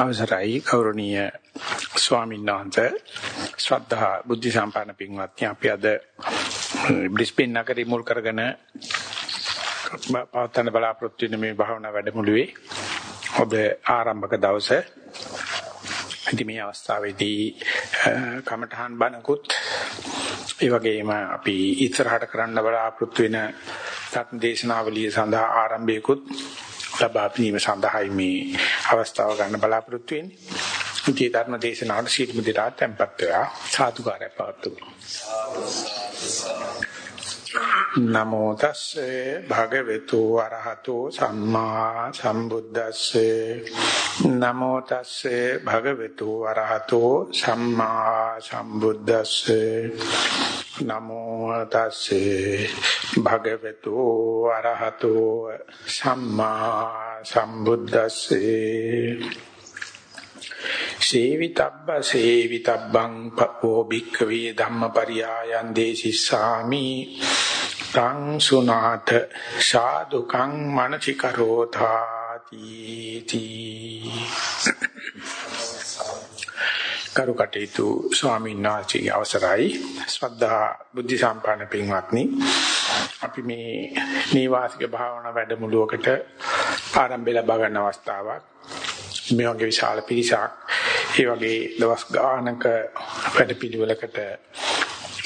අවසරයි ගෞරවනීය ස්වාමීන් වහන්සේ. ශ්‍රද්ධා බුද්ධ සම්පන්න පින්වත්නි අපි අද බ්‍රිස්බේන් නගරේ මුල් කරගෙන පවත්වන බලාපොරොත්තු වෙන මේ භාවනා වැඩමුළුවේ ඔබ ආරම්භක දවසේ. ඉතින් මේ අවස්ථාවේදී කමඨහන් බණකුත් ඒ වගේම අපි ඉස්සරහට කරන්න බලාපොරොත්තු වෙන ධර්ම දේශනාවලිය සඳහා ආරම්භයකුත් ලබා ගැනීම සඳහායි මේ අවස්ථාව ගන්න බලාපොරොත්තු වෙන්නේ. ඉතින් ධර්ම දේශනාවට සීල මුදිතා tempත් වෙලා සාදුකාරය පවතුමු. නමෝ තස්සේ භගවතු වරහතෝ සම්මා සම්බුද්දස්සේ නමෝ තස්සේ භගවතු වරහතෝ සම්මා සම්බුද්දස්සේ නමෝ තස්සේ භගවතු අරහතෝ සම්මා සම්බුද්දස්සේ. සේවිතබ්බ සේවිතබ්බං පෝ භික්ඛවේ ධම්මපරියායන් දේසිස්සාමි තං සුනාත සාදුකං මනසිකරෝධාති තී කරු කටයුතු ස්වාමීන් වහන්සේගේ අවසරයි. ශ්‍රද්ධා බුද්ධ සම්පන්න පින්වත්නි අපි මේ නීවාසික භාවනා වැඩමුළුවකට ආරම්භය ලබා ගන්න අවස්ථාවක්. මේ වගේ විශාල පිරිසක් ඒ වගේ දවස් ගානක වැඩපිළිවෙලකට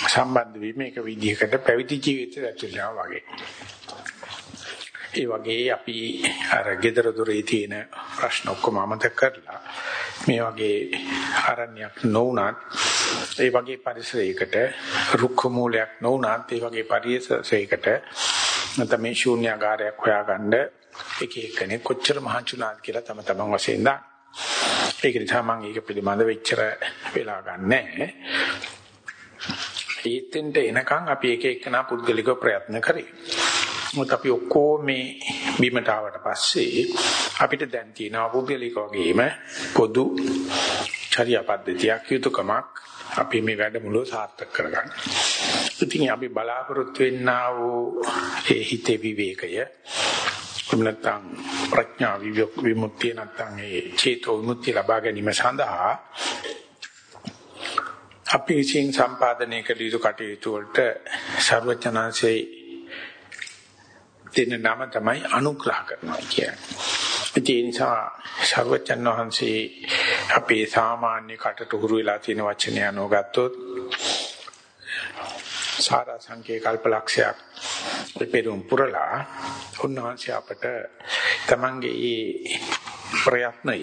සම්බන්ධ වීම එක විදිහකට පැවිදි ජීවිතය ඇතුළේ වගේ. ඒ වගේ අපි අර gedara dore තියෙන ප්‍රශ්න ඔක්කොම අමතක කරලා මේ වගේ ආරණ්‍යයක් නොඋනත් ඒ වගේ පරිසරයකට රුක්ක මූලයක් නොඋනත් ඒ වගේ පරිසරයකට නැත්නම් මේ ශූන්‍යාකාරයක් හොයාගන්න එක එක්කෙනෙක් කොච්චර මහන්සිුණාද කියලා තම තමන් වශයෙන් දා. ඒක නිසා මම ඒක පිළිබඳව වෙච්චර වෙලා ගන්නෑ. ඊතෙන්ට එනකන් අපි එක එක්කනා පුද්ගලිකව ප්‍රයත්න කරේ. මොකද අපි ඔක්කොම මේ බිමට ආවට පස්සේ අපිට දැන් තියෙනවා පුද්ගලික වගේම පොදු චර්යා පද්ධතියක් යුතුයකමක් අපි මේ වැඩමුළුව සාර්ථක කරගන්න. ඉතින් අපි බලාපොරොත්තු වෙන්නා වූ ඒ හිතේ විවේකය නැත්නම් ප්‍රඥා විමුක්තිය නැත්නම් ඒ චේතෝ විමුක්තිය ලබා ගැනීම සඳහා අපි විසින් සම්පාදනය කළ යුතු කටයුතු වලට ਸਰවඥාන්සේ දෙන නම තමයි අනුග්‍රහ කරනවා කියන්නේ. ඒ නිසා ਸਰවචන් වහන්සේ අපේ සාමාන්‍ය කටට හුරු වෙලා තියෙන වචනය අනුගත්තොත් සාරා සංකේ කල්පලක්ෂයක් පෙරම් පුරලා උන්වහන්සේ අපට තමන්ගේ ප්‍රයත්නය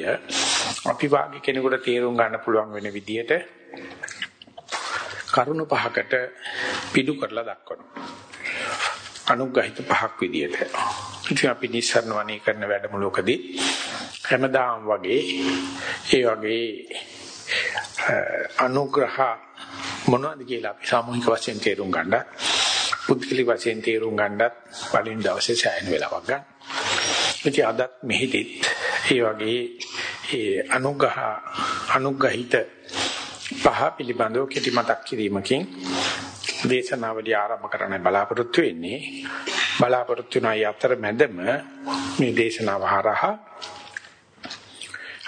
අපි වාගේ කෙනෙකුට තේරුම් ගන්න පුළුවන් වෙන විදිහට කරුණු පහකට පිටු කරලා දක්වනවා. අනුග්‍රහිත පහක් විදියට. ඉතින් අපි නිස්සරණ වණී කරන වැඩමුළුවකදී හැමදාම වගේ ඒ වගේ අනුග්‍රහ මොනවද කියලා අපි සාමූහික වශයෙන් තේරුම් ගන්නත් පුද්ගලික වශයෙන් තේරුම් ගන්නත් පළවෙනි දවසේ සෑහෙන වෙලාවක් ගන්න. ඉතින් අදත් මෙහිදීත් ඒ වගේ ඒ අනුග්‍රහ අනුග්‍රහිත පහ පිළිබඳව කෙටි මතක් කිරීමකින් දේශනාවලිය ආරම්භ කරන්න බලාපොරොත්තු වෙන්නේ. බලාපොරොත්තු වෙන අය අතර මැදම මේ දේශනාව හරහා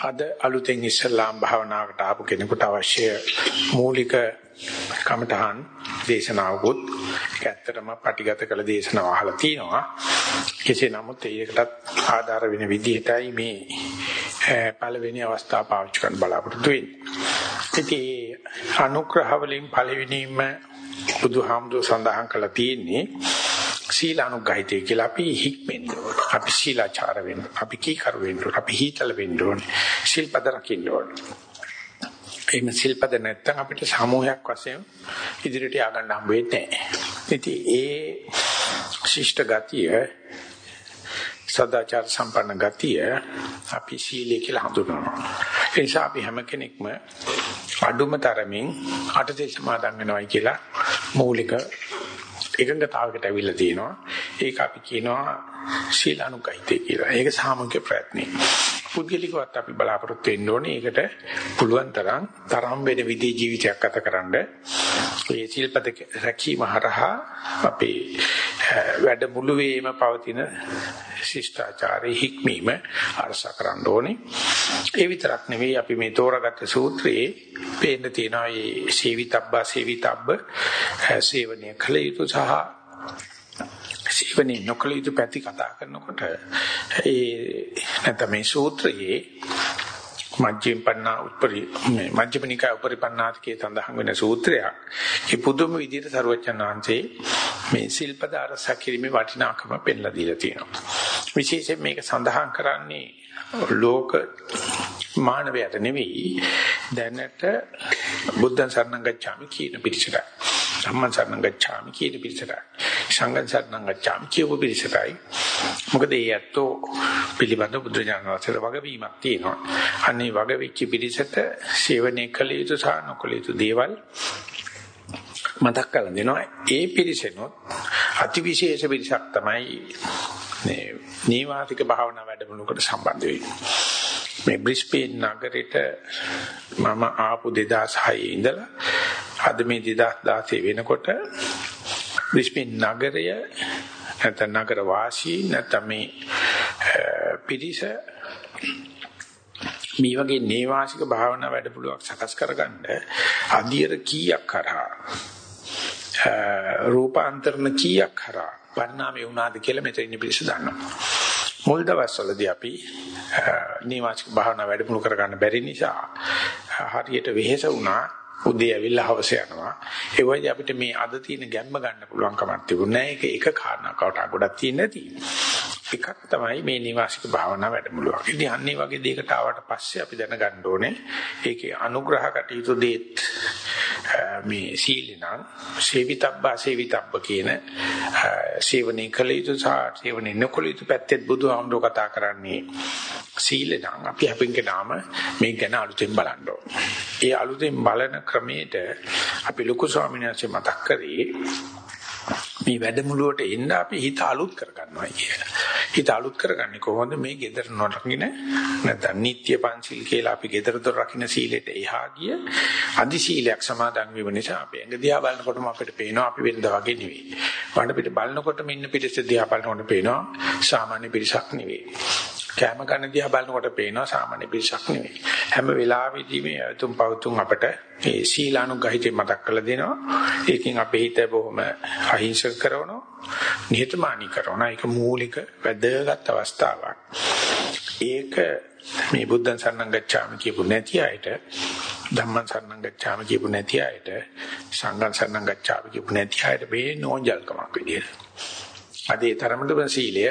අද අලුතෙන් ඉස්ලාම් භාවනාවකට ආපු කෙනෙකුට අවශ්‍ය මූලික කමඨහන් දේශනාවකුත් ඒක ඇත්තටම පටිගත කළ දේශනාව අහලා තිනවා. කෙසේ නමුත් ඒකටත් ආධාර වෙන විදිහටයි මේ පළවෙනි අවස්ථාව පාවිච්චි කරන්න බලාපොරොත්තු වෙන්නේ. ඉතින් අනුග්‍රහ වලින් පළවෙනිම බුදුහාමුදුර සඳහන් කළා තියෙන්නේ සීලානුගහිතය කියලා අපි හික්මෙන්න ඕනේ. අපි සීලාචාර වෙන්න. අපි කීකරු වෙන්න ඕනේ. අපි හීතල වෙන්න ඕනේ. සිල්පද රකින්න ඕනේ. එහෙම සිල්පද නැත්නම් අපිට සමූහයක් වශයෙන් ඉදිරියට ය아가න්න හම්බ වෙන්නේ නැහැ. ඉතින් ඒ ශිෂ්ට ගතිය සදාචාර සම්පන්න ගතිය අපි සීලය කියලා හඳුනනවා. ඒ නිසා අපි හැම කෙනෙක්ම අඩුම තරමින් අටතේ සමාදන් වෙනවයි කියලා මූලික එකඟතාවයකට අවිල්ල තියෙනවා. ඒක අපි කියනවා සීලානුගහිතය කියලා. ඒක සාමූහික ප්‍රයත්නයි. පුද්ගලිකවත් අපි බලාපොරොත්තු වෙන්න ඕනේ. ඒකට පුළුවන් තරම් තරම් වෙන විදිහේ ජීවිතයක් ගතකරනද මේ සිල්පද රැකීම හරහා අපේ වැඩමුළුවේම පවතින ශිෂ්ටාචාරයේ හික්මීම අරස කරන්න ඕනේ. ඒ විතරක් නෙවෙයි අපි මේ තෝරාගත්ත සූත්‍රයේ පේන්න තියෙනවා මේ සේවිතබ්බා සේවිතබ්බ සේවනීය කළ යුතු සහ සේවනීය නොකළ යුතු පැති කතා කරනකොට ඒ නැත්නම් මේ සූත්‍රයේ මජ්ක්‍ධිම පන්නා උපරි මේ මජ්ක්‍ධිමනිකා උපරිපන්නාතිකේ සඳහන් වෙන සූත්‍රයක්. ඒ පුදුම විදිහට සරුවචනාංශේ මේ සිල්පද අරසා කිරීමේ වටිනාකම පෙන්ලා දීලා තියෙනවා. විශේෂයෙන් මේක සඳහන් කරන්නේ ලෝක මානවයට නෙවෙයි දැනට බුද්ධ සරණං ගච්ඡාමි කියන පිළිසරයි. ධම්ම සරණං ගච්ඡාමි කියන පිළිසරයි. සංඝං සරණං ගච්ඡාමි කියපු පිළිසරයි. මොකද ඒ ඇත්තෝ පිළිබඳ බුදුරජාණන් වහන්සේට වගවීමක් තියෙනවා. අනේ වගවිච්ච පිළිසට සේවනයේ කළ යුතු සහ නොකළ යුතු දේවල් මතක් කරලා දෙනවා. ඒ පිළිසෙනොත් අතිවිශේෂ පිළිසක් තමයි මේ නීවාතික භාවනා වැඩමුළුකට සම්බන්ධ වෙන්නේ. මේ බ්‍රිස්බේන් නගරෙට මම ආපු 2006 ඉඳලා අද මේ 2016 වෙනකොට බ්‍රිස්බේන් නගරය නැත්නම් නගර වාසී නැත්නම් මේ පිරිස මේ වගේ නේවාසික භාවනා වැඩපිළිවෙලක් සකස් කරගන්න අධියර කීයක් කරා රූපාන්තරණ කීයක් කරා පරිණාමය වුණාද කියලා මෙතන ඉන්න පිරිස දන්නවා. මුල් දවස්වලදී අපි නේවාසික භාවනා වැඩපිළිවෙල කරගන්න බැරි නිසා හරියට වෙහෙස වුණා උදේ ඇවිල්ලා හවස යනවා. ඒ වගේ අපිට මේ අද තියෙන ගැම්ම ගන්න පුළුවන් කමක් තිබුණේ නැහැ. ඒක එක කාරණාවකට ගොඩක් තියෙන නැති. එකක් තමයි මේ නිවාසික භාවනා වැඩමුළුවක්. ඉතින් අන්නේ වගේ දෙයකට ආවට පස්සේ අපි දැනගන්න ඕනේ ඒකේ අනුග්‍රහ කටයුතු දෙත් මේ සීලිනම් සේවිතබ්බා සේවිතබ්බ කියන සේවනයේ කළ යුතු සහ සේවනයේ නොකළ යුතු පැත්තෙත් බුදුහාමුදුරුවෝ කතා කරන්නේ සීලනම් අපි අපින්ගේ නාම මේ ගැන අලුතෙන් බලන්න ඒ අලුතෙන් බලන ක්‍රමයට අපි ලොකු ස්වාමීන් වහන්සේ මතක් කරේ මේ වැඩමුළුවට එන්න අපි හිත අලුත් කරගන්නවා කියලා. හිත අලුත් කරගන්නේ කොහොමද මේ gedara නොරකින්න නැත්නම් නිත්‍ය පංචිල් කියලා අපි gedara දොර රකින්න සීලෙට එහා ගිය අදි සීලයක් සමාදන් වීම නිසා අපි ඇඟ දිහා බලනකොටම අපිට පේනවා අපි වෙනදා වගේ නෙවෙයි. වඩ පිට බලනකොටම ඉන්න පිටිස දිහා බලනකොට පේනවා සාමාන්‍ය පිරිසක් නෙවෙයි. කැම ගන්න දිහා බලනකොට පේනවා සාමාන්‍ය පිරිසක් නෙවෙයි. හැම වෙලාවෙදීම තුන් පවතුන් අපට මේ සීලානුගහිතේ මතක් කරලා දෙනවා. ඒකෙන් අපේ හිත බොහොම අහිංසක කරනවා. නිහතමානී කරනවා. ඒක මූලික වැදගත් අවස්ථාවක්. ඒක මේ බුද්ධං සරණං ගච්ඡාමි කියපු නැති අයට ධම්මං සරණං ගච්ඡාමි කියපු නැති අයට සංඝං සරණං ගච්ඡාමි කියපු නැති අයට මේ නෝන්ජල්කමක් විදියට අදේ තරමටම සීලය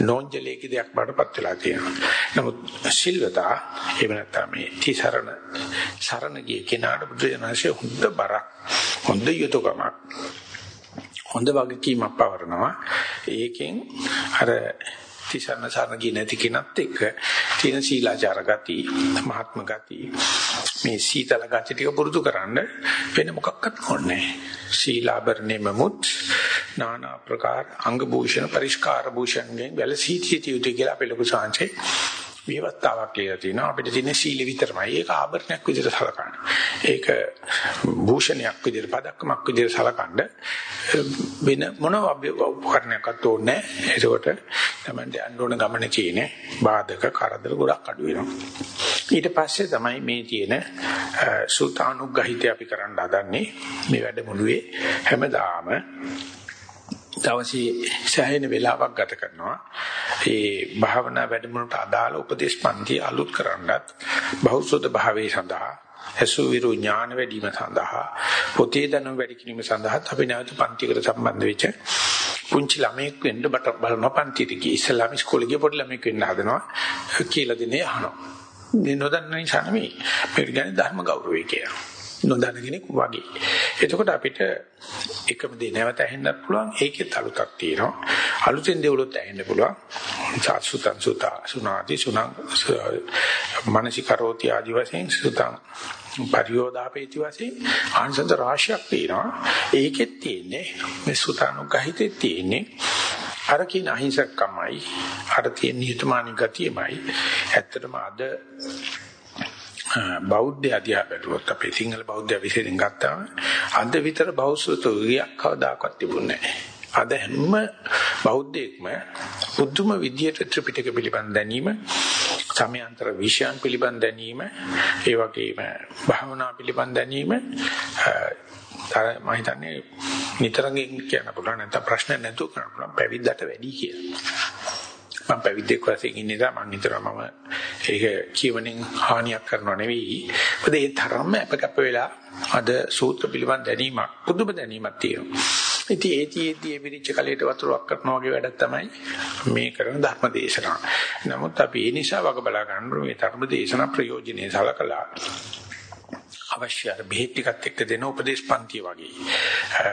නෝන්ජලයේ දෙයක් බාටපත් වෙලා තියෙනවා. නමුත් සිල්වතා එහෙම නැත්නම් මේ තිසරණ සරණ ගිය කෙනාට බුදුරජාණන්සේ හොඳ බරක් හොඳ යුතුයකමක් හොඳ වගකීමක් පවරනවා. ඒකෙන් අර තිසරණ සරණ ගියේ නැති කෙනත් එක්ක තියෙන සීලාචාර ගති, මහත්ම ගති, මේ සීතල ගති ටික පුරුදු කරන්න වෙන මොකක්වත් ඕනේ සීලාභරණෙමමුත් নানা ප්‍රකාර අංග භූෂණ පරිස්කාර භූෂණයෙන් වැළසී සිටිය යුතු කියලා අපේ ලොකු සාංශේ විවස්ථාවක් කියලා තියෙනවා අපිට තියෙන සීල විතරමයි ඒක ආභරණයක් විදිහට සලකන්න. ඒක භූෂණයක් විදිහට පදක්කමක් විදිහට සලකන්න වෙන මොන උපකරණයක්වත් ඕනේ නැහැ. ඒකට තමයි යන්න ඕන ගමන තියෙන්නේ බාධක කරදර ගොඩක් අඩු වෙනවා. ඊට පස්සේ තමයි මේ තියෙන සුතානුග්‍රහිතය අපි කරන්න හදන්නේ මේ වැඩමුළුවේ හැමදාම දවසේ සෑහෙන වෙලාවක් ගත කරනවා. ඒ භාවනා වැඩමුළුට අදාළ උපදේශ පන්ති අලුත් කරන්නත් බෞද්ධ භාවයේ සඳහා අසුවිරු ඥාන වැඩිම සඳහා පොතේ දැනුම වැඩි කිරීම සඳහා අපි නැවත පන්තිකට සම්බන්ධ වෙච්ච පුංචි ළමයෙක් වෙන්න බට බලන පන්තියට ගිහ ඉස්ලාම ඉස්කෝලේ ගිය පොඩි ළමයෙක් වෙන්න හදනවා කියලා දෙන්නේ අහනවා. මේ නොදන්න නිසා නෙමෙයි. මේක කියන්නේ ධර්ම ගෞරවය කියලා. නොදන්න කෙනෙක් වගේ. එතකොට අපිට එකම දේ නැවත ඇහෙන්නත් පුළුවන්. ඒකෙත් අලුතක් තියෙනවා. අලුතෙන් දෙවලුත් ඇහෙන්න පුළුවන්. සාසුතං සුතා සුනාති සුනං මානසිකරෝති ආදි වශයෙන් සුතං පරියෝදාපේති වශයෙන් ආංශන්ත රාශියක් තියෙනවා. ඒකෙත් තියෙන්නේ මේ සුතානුගහිතෙත් තියෙන්නේ අර කියන අහිංසකමයි අර තියෙන නිහතමානී ගතියමයි ඇත්තටම අද බෞද්ධ අධ්‍යා බැලුවොත් අපේ සිංහල බෞද්ධ විශේෂයෙන් ගත්තාම අද විතර බෞද්ධත්වයක් කවදාකවත් තිබුණේ නැහැ. අද හැම බෞද්ධයෙක්ම බුද්ධම විද්‍යට ත්‍රිපිටක පිළිබඳ දැනීම සමයාන්තර විෂයන් පිළිබඳ දැනීම ඒ වගේම භාවනා පිළිබඳ දැනීම මම හිතන්නේ නිතරම කියන්න පුළුවන් නැත්නම් ප්‍රශ්න නැතුව කරන්න පුළුවන් පැවිද්දට වැඩි කියලා. මම පැවිද්දෙක් වශයෙන් ඉන්න නිසා මම නිතරම මම ඒක කියවනින් හානියක් කරනව නෙවෙයි. මොකද ඒ තරම්ම අපකප්ප වෙලා අද සූත්‍ර පිළිබඳ දැනීමක් පුදුම දැනීමක් තියෙනවා. ඉතින් ඒතිෙදී එවිරිච්ච කලයට වතුරක් කරනවා වගේ වැඩක් තමයි මේ කරන ධර්ම දේශනාව. නමුත් අපි ඒ නිසා වග බලා ගන්න මේ ධර්ම දේශනා ප්‍රයෝජනෙයි සලකලා අවශ්‍ය අර බෙහෙත් ටිකත් එක්ක දෙන උපදේශ පන්ති වගේ.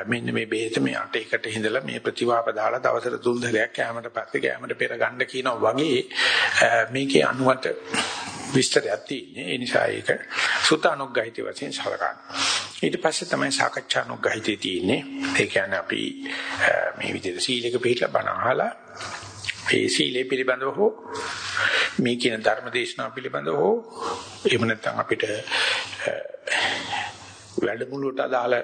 මෙන්න මේ බෙහෙත මේ අට එකට හිඳලා මේ ප්‍රතිවාප දාලා දවසට තුන් දහයක් කැමරට පස්සේ කැමරට පෙර ගන්න කියනවා වගේ මේකේ අනුවට විස්තරයක් තියෙන්නේ. ඒ නිසා ඒක සුතානුග්ගහිත වශයෙන් සලකනවා. ඊට පස්සේ තමයි සාකච්ඡානුග්ගහිතේ තියෙන්නේ. ඒ කියන්නේ අපි මේ විදිහට සීලයක පිළිපදලා බණ අහලා ඒ සීලේ පිළිබඳව හෝ මේ කියන ධර්ම දේශනාව පිළිබඳව හෝ එහෙම නැත්නම් අපිට වැඩමුළුවට අදාළ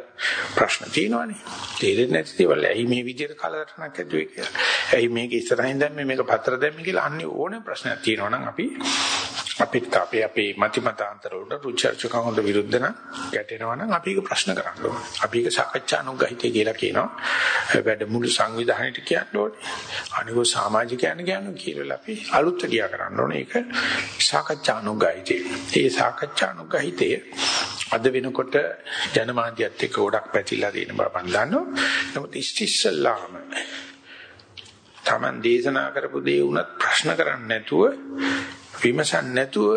ප්‍රශ්න තියෙනවානේ. තේරෙන්නේ නැති දේවල් ඇයි මේ විදිහට කලකටනක් ඇදුවේ කියලා. ඇයි මේක ඉස්සරහින් දැම්මේ මේක පතර දැම්මේ කියලා අන්නේ ඕනේ ප්‍රශ්නයක් තියෙනවා නම් අපි අපිට අපේ අපේ මතිමතාන්තර වලට රුචර්චකම් වලට විරුද්ධ නම් ගැටෙනවා නම් අපි ඒක ප්‍රශ්න කරන්න ඕනේ. අපි ඒක සාකච්ඡානුගහිතය කියලා කියනවා. වැඩමුළු සංවිධානයේට කියන්න ඕනේ. අනිව සමාජිකයන් කියන්නේ කියලා අපි අලුත් ගියා කරන්න ඕනේ. ඒක සාකච්ඡානුගහිතය. ඒ සාකච්ඡානුගහිතය අද වෙනකොට ජනමාධ්‍යත් එක්ක ගොඩක් පැතිලා තියෙන බව මම දන්නවා. නමුත් ඉස්තිස්සලාම Taman දේශනා කරපු දේ උනත් ප්‍රශ්න කරන්නේ නැතුව විමසන්නේ නැතුව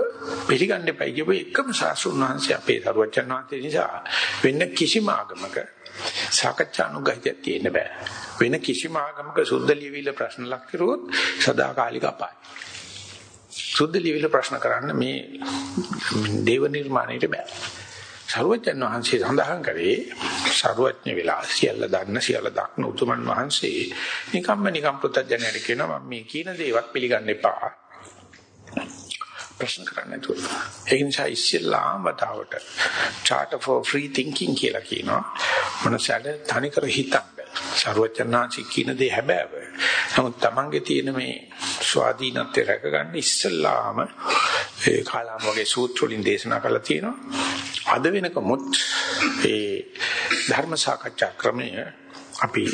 පිළිගන්න එපයි කියපු එකම සාසුන් වහන්සේ අපේ සරුවචන් වහන්සේ නිසා වෙන කිසිම ආගමක සාකච්ඡානුගහිතයක් තියෙන්න බෑ. වෙන කිසිම ආගමක සුද්ධ ලියවිල ප්‍රශ්න ලක් කරුවොත් සදාකාලික අපායයි. සුද්ධ ලියවිල ප්‍රශ්න කරන්න මේ දේව නිර්මාණයට බෑ. සරුවචන් වහන්සේ සඳහන් කරේ සරුවඥ වෙලා සියල්ල දන්න සියල්ල දක්න උතුමන් වහන්සේ නිකම්ම නිකම් පුතඥයට කියනවා මම මේ කියන දේවත් පිළිගන්න එපා. ප්‍රශ්න කරන්න නැතුව. ඒ නිසා ඉස්සෙල්ලාම වතාවට charter for free thinking කියලා කියනවා. මොනසාද තනිකර හිතන්න. ਸਰවචනාචි කියන දේ හැබෑව. නමුත් Tamange තියෙන මේ ස්වාධීනත්වය රැකගන්න ඉස්සෙල්ලාම ඒ කාලාම වගේ සූත්‍ර වලින් දේශනා කරලා තියෙනවා. අද වෙනකමුත් ඒ ධර්ම සාකච්ඡා ක්‍රමය අපි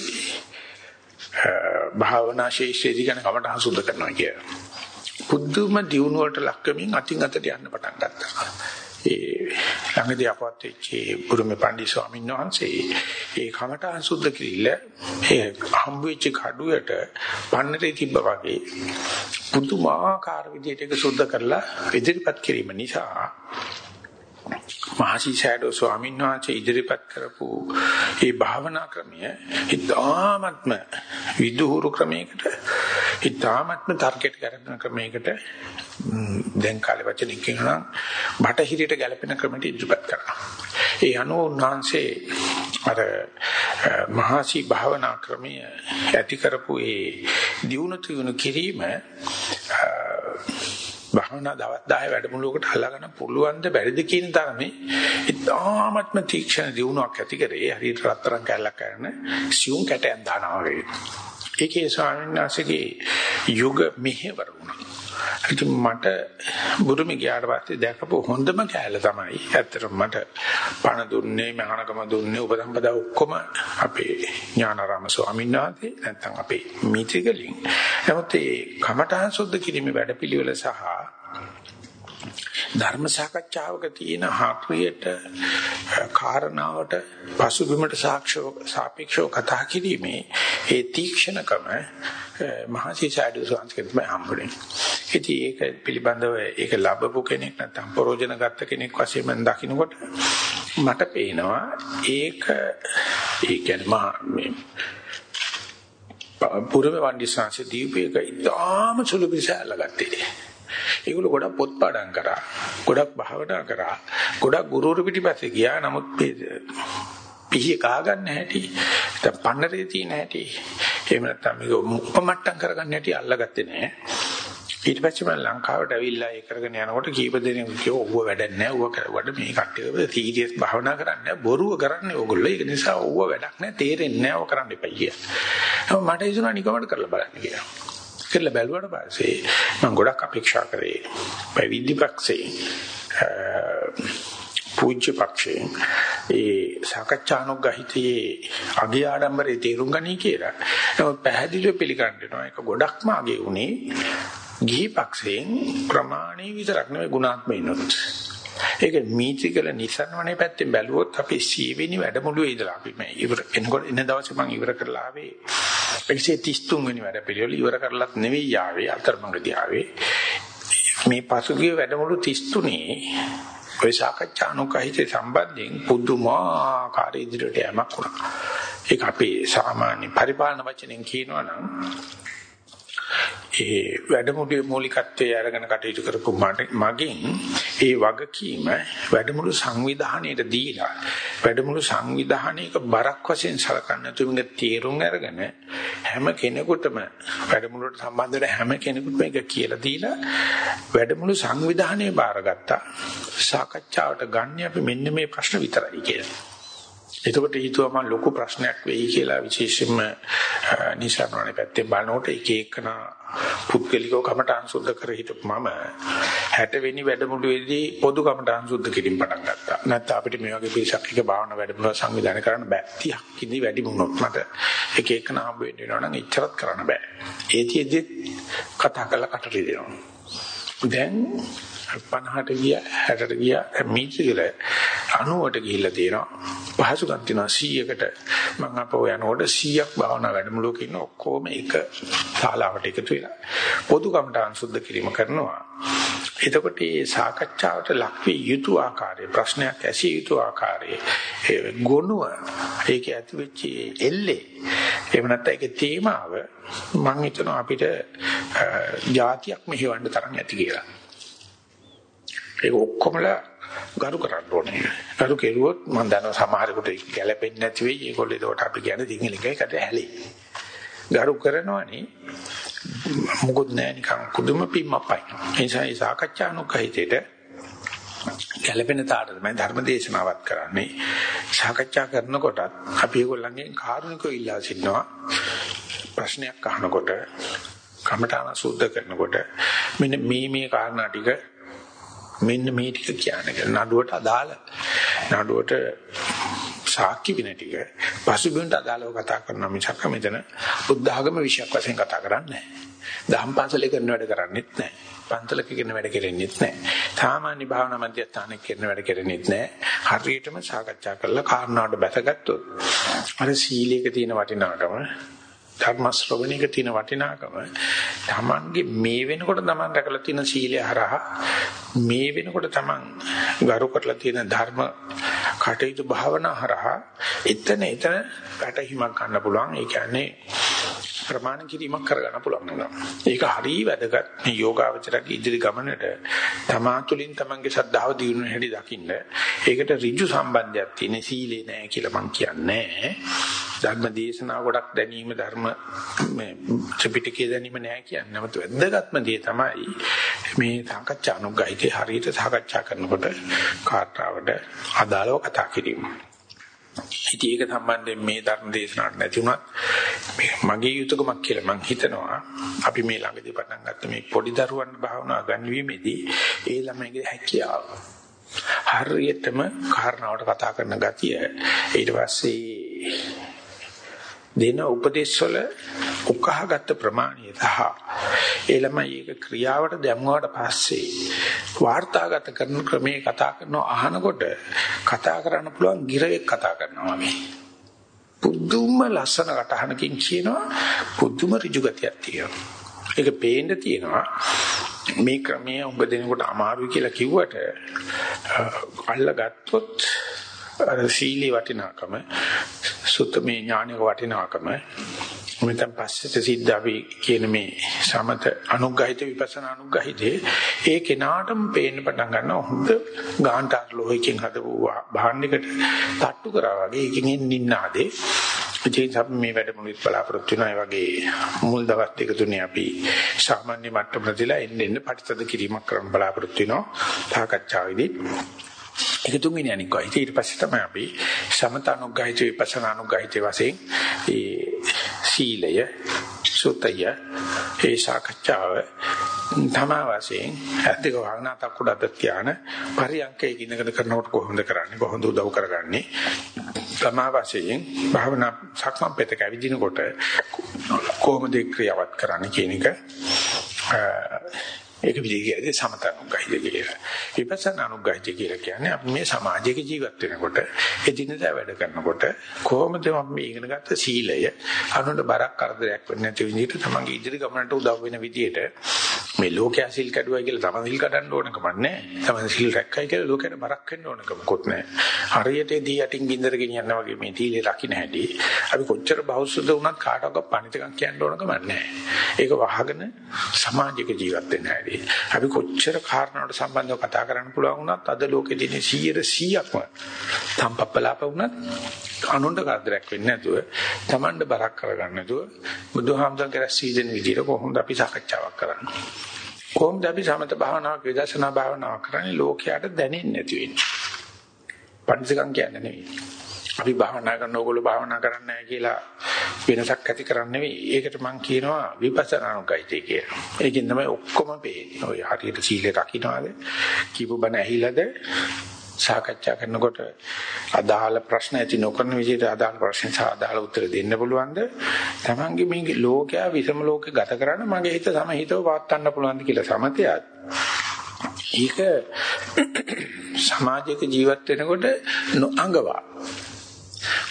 භාවනා ශේෂ්ත්‍රී ගැන කමට හසුද්ධ කරනවා කියලා. පුදුම දියුණුවට ලක්කමින් අතින් අතට යන්න පටන් ගත්තා. ඒ ළඟදී අපවත් වෙච්ච බුරුමේ පණ්ඩිත ස්වාමීන් වහන්සේ ඒ කමඨාන් සුද්ධ කිරිල්ල ඒ හම්බ වෙච්ච කඩුවට පන්නරේ තිබ්බ වගේ පුදුමාකාර විදිහට ඒක සුද්ධ කරලා ඉදිරිපත් කිරීම නිසා මහසි ෂැඩෝ ස්වාමීන් වහන්සේ ඉදිරිපත් කරපු ඒ භාවනා ක්‍රමය ඉතාමත්ම විදුහුරු ක්‍රමයකට ඉතාමත්ම තර්කයට කරන ක්‍රමයකට දැන් කාලේ වචනින් කියනවා බටහිරට ගැලපෙන ක්‍රමයට ඉදිරිපත් කරනවා. ඒ අනුව උන්වහන්සේ අර මහසි භාවනා ක්‍රමය ඇති කරපු ඒ දියුණු තුණු කිරීම භාවනා දවස් 10 වැඩමුළුවකට අල්ලගන්න පුළුවන් ද බැරිද කියන තරමේ ඉතාමත්ම තීක්ෂණ දියුණුවක් ඇති කරේ හරියට රත්තරන් කැල්ලක් කරන සියුම් කැටයන් දානවා වගේ. ඒකේ ස්වාමීන් වහන්සේගේ යුග මෙහෙවර වුණා. ඉතින් මට බුරුමි ගියාට පස්සේ දැකපු හොඳම කෑල්ල තමයි ඇත්තටම මට පණ දුන්නේ මහානකම දුන්නේ උපසම්පදා ඔක්කොම අපේ ඥානාරාම ස්වාමීන් වහන්සේ නැත්නම් අපේ මිත්‍රිගලින් නමුත් ඒ කමඨාන් සුද්ධ කිරීමේ වැඩපිළිවෙල සහ ධර්ම සාකච්ඡාවක තියෙන හාත්වියට කාරණාවට පසුබිමට සාක්ෂව සාපේක්ෂව කතා කිරීමේ ඒ තීක්ෂණකම මහසිසාඩු සංස්කෘතිය තමයි හම්බුනේ. ඉතින් ඒක පිළිබඳව ඒක ලැබපු කෙනෙක් නැත්නම් ප්‍රෝජන ගත්ත කෙනෙක් වශයෙන් මම දකින්නකොට මට පේනවා ඒක ඒ කියන්නේ මහා මේ පුරම වන්දිසාංශ දීපේක ඉතාම සුළු පිළිසැල ගත්තේ. ඒගොල්ලෝ ගොඩක් පොත් පාඩම් කරා. ගොඩක් භාවනා කරා. ගොඩක් ගුරුවරු පිටිපස්සේ ගියා. නමුත් පිහිය කා ගන්න හැටි, නැත්නම් පන්නරේ තියෙන හැටි, එහෙම නැත්නම් මේක උපමට්ටම් කරගන්න හැටි අල්ලගත්තේ නැහැ. ඊට පස්සේ මම ලංකාවට ඇවිල්ලා ඒ කරගෙන යනකොට කීප දෙනෙක් කිව්වා ඌව වැඩක් නැහැ ඌව කරුවට මේ කට්ටිය සීරියස් භාවනා කරන්නේ බොරුව කරන්නේ ඕගොල්ලෝ ඒක නිසා ඌව වැඩක් නැහැ තේරෙන්නේ නැහැ ඕක කරන්න එපා කියලා. මට හිතුණා නිකමඩ කරලා බලන්න කියලා. කියලා බැලුවට පස්සේ මම ගොඩක් අපේක්ෂා කරේ පැවිදි පක්ෂේ පූජ්‍ය පක්ෂයෙන් ඒ සාකච්ඡානුගහිතයේ අගේ ආඩම්බරේ තේරුම් ගනී කියලා. නමුත් පැහැදිලිව පිළිගන්නවා ඒක ගොඩක්ම අගේ උනේ ගිහි පක්ෂයෙන් ප්‍රමාණී විතරක් නෙවෙයි ගුණාත්මයිනොත්. ඒක මීතිකල නිසන්වනේ පැත්තෙන් බැලුවොත් අපි සීවෙනි වැඩමුළුවේ ඉඳලා අපි මේ ඉවර එනකොට එන දවසේ මම ඉවර කරලා ආවේ 133 වෙනි වැඩ පිළිවෙල ඉවර කරලත් නෙවෙයි ආවේ අතරමඟදී ආවේ මේ පසුගිය වැඩමුළු 33 ඔය සාකච්ඡා අනුකහිතේ සම්බන්ධයෙන් පුදුමාකාර ඉදිරියට යamak වුණා. ඒක අපේ සාමාන්‍ය පරිපාලන වචනෙන් කියනවා නම් ඒ වැඩමුළුවේ මූලිකත්වයේ අරගෙන කටයුතු කරපු මගෙන් ඒ වගකීම වැඩමුළු සංවිධානයට දීලා වැඩමුළු සංවිධානයක බරක් වශයෙන් සලකන්න තුමින්ගේ තීරුම් අරගෙන හැම කෙනෙකුටම වැඩමුළුවට සම්බන්ධ වෙන හැම කෙනෙකුටම මේක කියලා දීලා වැඩමුළු සංවිධානය බාරගත්තා සාකච්ඡාවට ගන්න අපි මෙන්න මේ ප්‍රශ්න විතරයි කියලා. එතකොට හිතුවා මම ලොකු ප්‍රශ්නයක් වෙයි කියලා විශේෂයෙන්ම නිසරණනේ පැත්තේ බලනකොට එක එකන පුද්ගලිකව කමටහන් සුද්ධ කර හිටපු මම 60 වෙනි වැඩමුළුවේදී පොදු කමටහන් සුද්ධ කිරීම පටන් ගත්තා. නැත්නම් අපිට මේ වගේ පිරිසක් එක භාවනා වැඩමුළුව සංවිධානය කරන්න බෑ. 30ක් ඉඳි වැඩි වුණොත් මට එක එකන හම්බ වෙන්න වෙනවා නම් එච්චරත් කරන්න බෑ. ඒතිෙදි කතා කරලා කටට දෙනවා. දැන් 50ට ගියා 60ට ගියා මීටරයල 90ට ගිහිල්ලා තියෙනවා. පහසුකම් තියෙනවා 100කට මම අපෝ යනකොට 100ක් භාවනා වැඩමුළුවක ඉන්න ඔක්කොම එක ශාලාවට එකතු වෙලා පොදු කමටහන් සුද්ධ කිරීම කරනවා. එතකොට මේ සාකච්ඡාවට ලක්විය යුතු ආකාරය ප්‍රශ්නයක් ඇසිය යුතු ආකාරය ගොනුව ඒක ඇති වෙච්ච එල්ලේ එහෙම නැත්නම් ඒකේ තේමාව මම හිතනවා අපිට જાතියක් මෙහෙවන්න තරම් ඇති කියලා. ඒක ඔක්කොමලා ගරු කරන්න ඕනේ. ගරු කෙරුවොත් මම දන්නවා සමහරෙකුට ගැළපෙන්නේ නැති වෙයි. ඒගොල්ලෝ ඒකට අපි කියන්නේ සිංහලෙන්කට හැලේ. ගරු කරනවනේ මොකොත් නෑ නිකන් කුදුම පිම්මපයි. ඒ නිසා මේ සාකච්ඡානුකහිතේට ගැළපෙන තාට තමයි ධර්ම දේශනාවක් කරන්නේ. සාකච්ඡා කරනකොටත් අපි ඒගොල්ලන්ගෙන් කාරුණිකව ඉල්ලා සිටිනවා. ප්‍රශ්නයක් අහනකොට කමඨාන සුද්ධ කරනකොට මෙන්න මේ මේ කාරණා ටික මෙන්න මේ ටික කියන්නේ නඩුවට අදාළ නඩුවට සාක්ෂි වෙන ටික පසුබිමට අදාළව කතා කරන මිසක් මෙතන බුද්ධ ආගම විශයක් වශයෙන් කතා කරන්නේ නැහැ. දහම් පාසලේ කරන වැඩ කරන්නේත් නැහැ. පන්තලක කරන වැඩ කරන්නේත් නැහැ. සාමාන්‍ය භාවනා මධ්‍යස්ථානයේ කරන වැඩ කරන්නේත් නැහැ. හරියටම සාකච්ඡා කරලා කාරණාවට බැසගත්තොත් අර සීලයක තියෙන වටිනාකම ධර්ම ශ්‍රවණයක තියෙන වටිනාකම තමන්ගේ මේ වෙනකොට තමන් රැකලා තියෙන සීලය හරහා මේ වෙනකොට තමන් ගරු කරලා තියෙන ධර්ම කටයුතු භාවනා හරහා එතන එතන පැටහිමක් ගන්න පුළුවන්. ඒ කියන්නේ ප්‍රමාණ කිරීමක් කරගන්න පුළුවන් වෙනවා. ඒක හරිය වැදගත් මේ යෝගාවචරයේ ඉදිරි ගමනට තමා තුළින් තමන්ගේ ශ්‍රද්ධාව දියුණු හැටි දකින්න. ඒකට ඍජු සම්බන්ධයක් තියෙන සීලේ නෑ කියලා මම කියන්නේ. ධර්ම දේශනා ගොඩක් දැනීම ධර්ම මේ ත්‍රිපිටකය දැනීම නෑ කියන්නේ. නමුත් වැදගත්ම දේ තමයි මේ සාකච්ඡා අනුග්‍රහිතේ හරියට සාකච්ඡා කරනකොට කාටාවට අදාළව කතා කිරීම. ඉතින් ඒක සම්බන්ධයෙන් මේ ධර්ම දේශනාවක් නැති වුණත් මගේ යුතුයකමක් කියලා මම හිතනවා. අපි මේ ළඟදී පටන් ගත්ත මේ පොඩි දරුවන් භාවනා ගන්වීමේදී ඒ ළමයිගේ හැකියාව හරියටම කාරණාවට කතා කරන ගතිය ඊට පස්සේ දෙන උපදේශවල උකහාගත් ප්‍රමාණය සහ ඒ ළමයි ඒක ක්‍රියාවට දැමුවාට පස්සේ වාර්තාගත කරන ක්‍රමයේ කතා කරනවා අහනකොට කතා කරන්න පුළුවන් ගිරෙක් කතා කරනවා වගේ. පුදුම ලස්සන කටහනකින් කියනවා පුදුම ඍජු ගතියක් තියෙනවා. ඒක පේන්න තියෙනවා මේ ක්‍රමය උඹ දෙනකොට අමාරුයි කියලා කිව්වට අල්ලගත්තොත් අර සීලී වටිනාකම සුත්තමේ ඥානික වටිනාකම මෙතන පස්සට සිද්ධ අපි කියන මේ සමත අනුග්‍රහිත විපස්සනා අනුග්‍රහිතේ ඒ කෙනාටම පේන්න පටන් ගන්නවා හොඳ ගාන්ටාර ලෝහයෙන් හදපු භාණ්ඩයකට තට්ටු කරා වගේ එකකින් නින්නාදේ ඉතින් අපි මේ වැඩමුළුත් බලාපොරොත්තු වෙනවා. ඒ වගේ මුල් දවස් දෙක තුනේ අපි සාමාන්‍ය මට්ටමකදීලා එන්න එන්න පරිසද කිරීමක් කරන්න බලාපොරොත්තු වෙනවා. සාකච්ඡාවේදී ඒක තුන්වෙනි අනිකයි. ඊට පස්සේ තමයි අපි සමතනුග්ගහිත විපස්සනානුග්ගහිත වශයෙන් ඒ සීලය සුතය ඒ සාකච්ඡාව තමා වශයෙන් ඇද්දක වහන අතක් උඩට තියාන පරියන්කේ ඉගෙනගෙන කරනකොට කොහොමද කරන්නේ කොහොමද උදව් කරගන්නේ තමා වශයෙන් භාවනා සක්මන් පෙතක ඇවිදිනකොට කොහොමද ක්‍රියාවත් කරන්නේ කියන එක ඒක විදිහට සමතනුග්ගහිත කියලා. විපස්සනානුග්ගහිත කියලා කියන්නේ අපි මේ සමාජයක ජීවත් වෙනකොට එදිනදා වැඩ කරනකොට කොහොමද අපි ඉගෙන ගත්ත සීලය අනුන්ට බරක් කරදරයක් වෙන්නේ නැති විදිහට තමන්ගේ ඉදිරි ගමනට උදව් වෙන විදිහට මේ ලෝකයා සිල් කැඩුවයි කියලා තමන් සිල් කඩන්න ඕනකම නැහැ. තමන් සිල් රැක්කයි කියලා ලෝකයට බරක් වෙන්න ඕනකමකුත් නැහැ. හරියට දී යටින් ගින්දර ගෙනියන්න වගේ මේ තීලේ රකින්න හැටි අපි කොච්චර බෞද්ධ වුණත් කාටවත් පණිතකම් කියන්න ඕනකම නැහැ. ඒක වහගෙන සමාජික ජීවත් වෙන්න හැටි. අපි අපි කොච්චර කාරණාවට සම්බන්ධව කතා කරන්න පුළුවන් වුණත් අද ලෝකෙ තියෙන 100%ක්ම තම්පප්පලාප වුණත් අනුන්ට කරදරයක් වෙන්නේ නැතුව Tamanට බරක් කරගන්න නැතුව බුදුහාමුදුරන්ගේ රැසීදෙන විදිහට කොහොමද අපි සාකච්ඡාවක් කරන්නේ? කොහොමද අපි සමත භාවනාවක් විදර්ශනා භාවනාවක් කරන්නේ? ලෝකයට දැනෙන්නේ නැති වෙන්නේ. පඬිසකම් කියන්නේ නෙවෙයි. අපි භාවනා කරන ඕගොල්ලෝ භාවනා කරන්නේ නැහැ කියලා වෙනසක් ඇති කරන්නේ නෙවෙයි. ඒකට මම කියනවා විපස්සනානුගයිතේ කියලා. ඒකෙන් තමයි ඔක්කොම පේන්නේ. ඔය හරියට සීලේ රකින්නවාද? කීප බණ ඇහිලාද? සාකච්ඡා කරනකොට අදාළ ප්‍රශ්න ඇති නොකරන විදිහට අදාළ ප්‍රශ්න සහ අදාළ උත්තර දෙන්න පුළුවන්ද? Tamange මේ ලෝකයා විසම ලෝකේ ගත කරන්න මගේ හිත සමහිතව පවත්වන්න පුළුවන්ද කියලා සමතයත්. ඒක සමාජයක ජීවත් වෙනකොට නොඅඟවා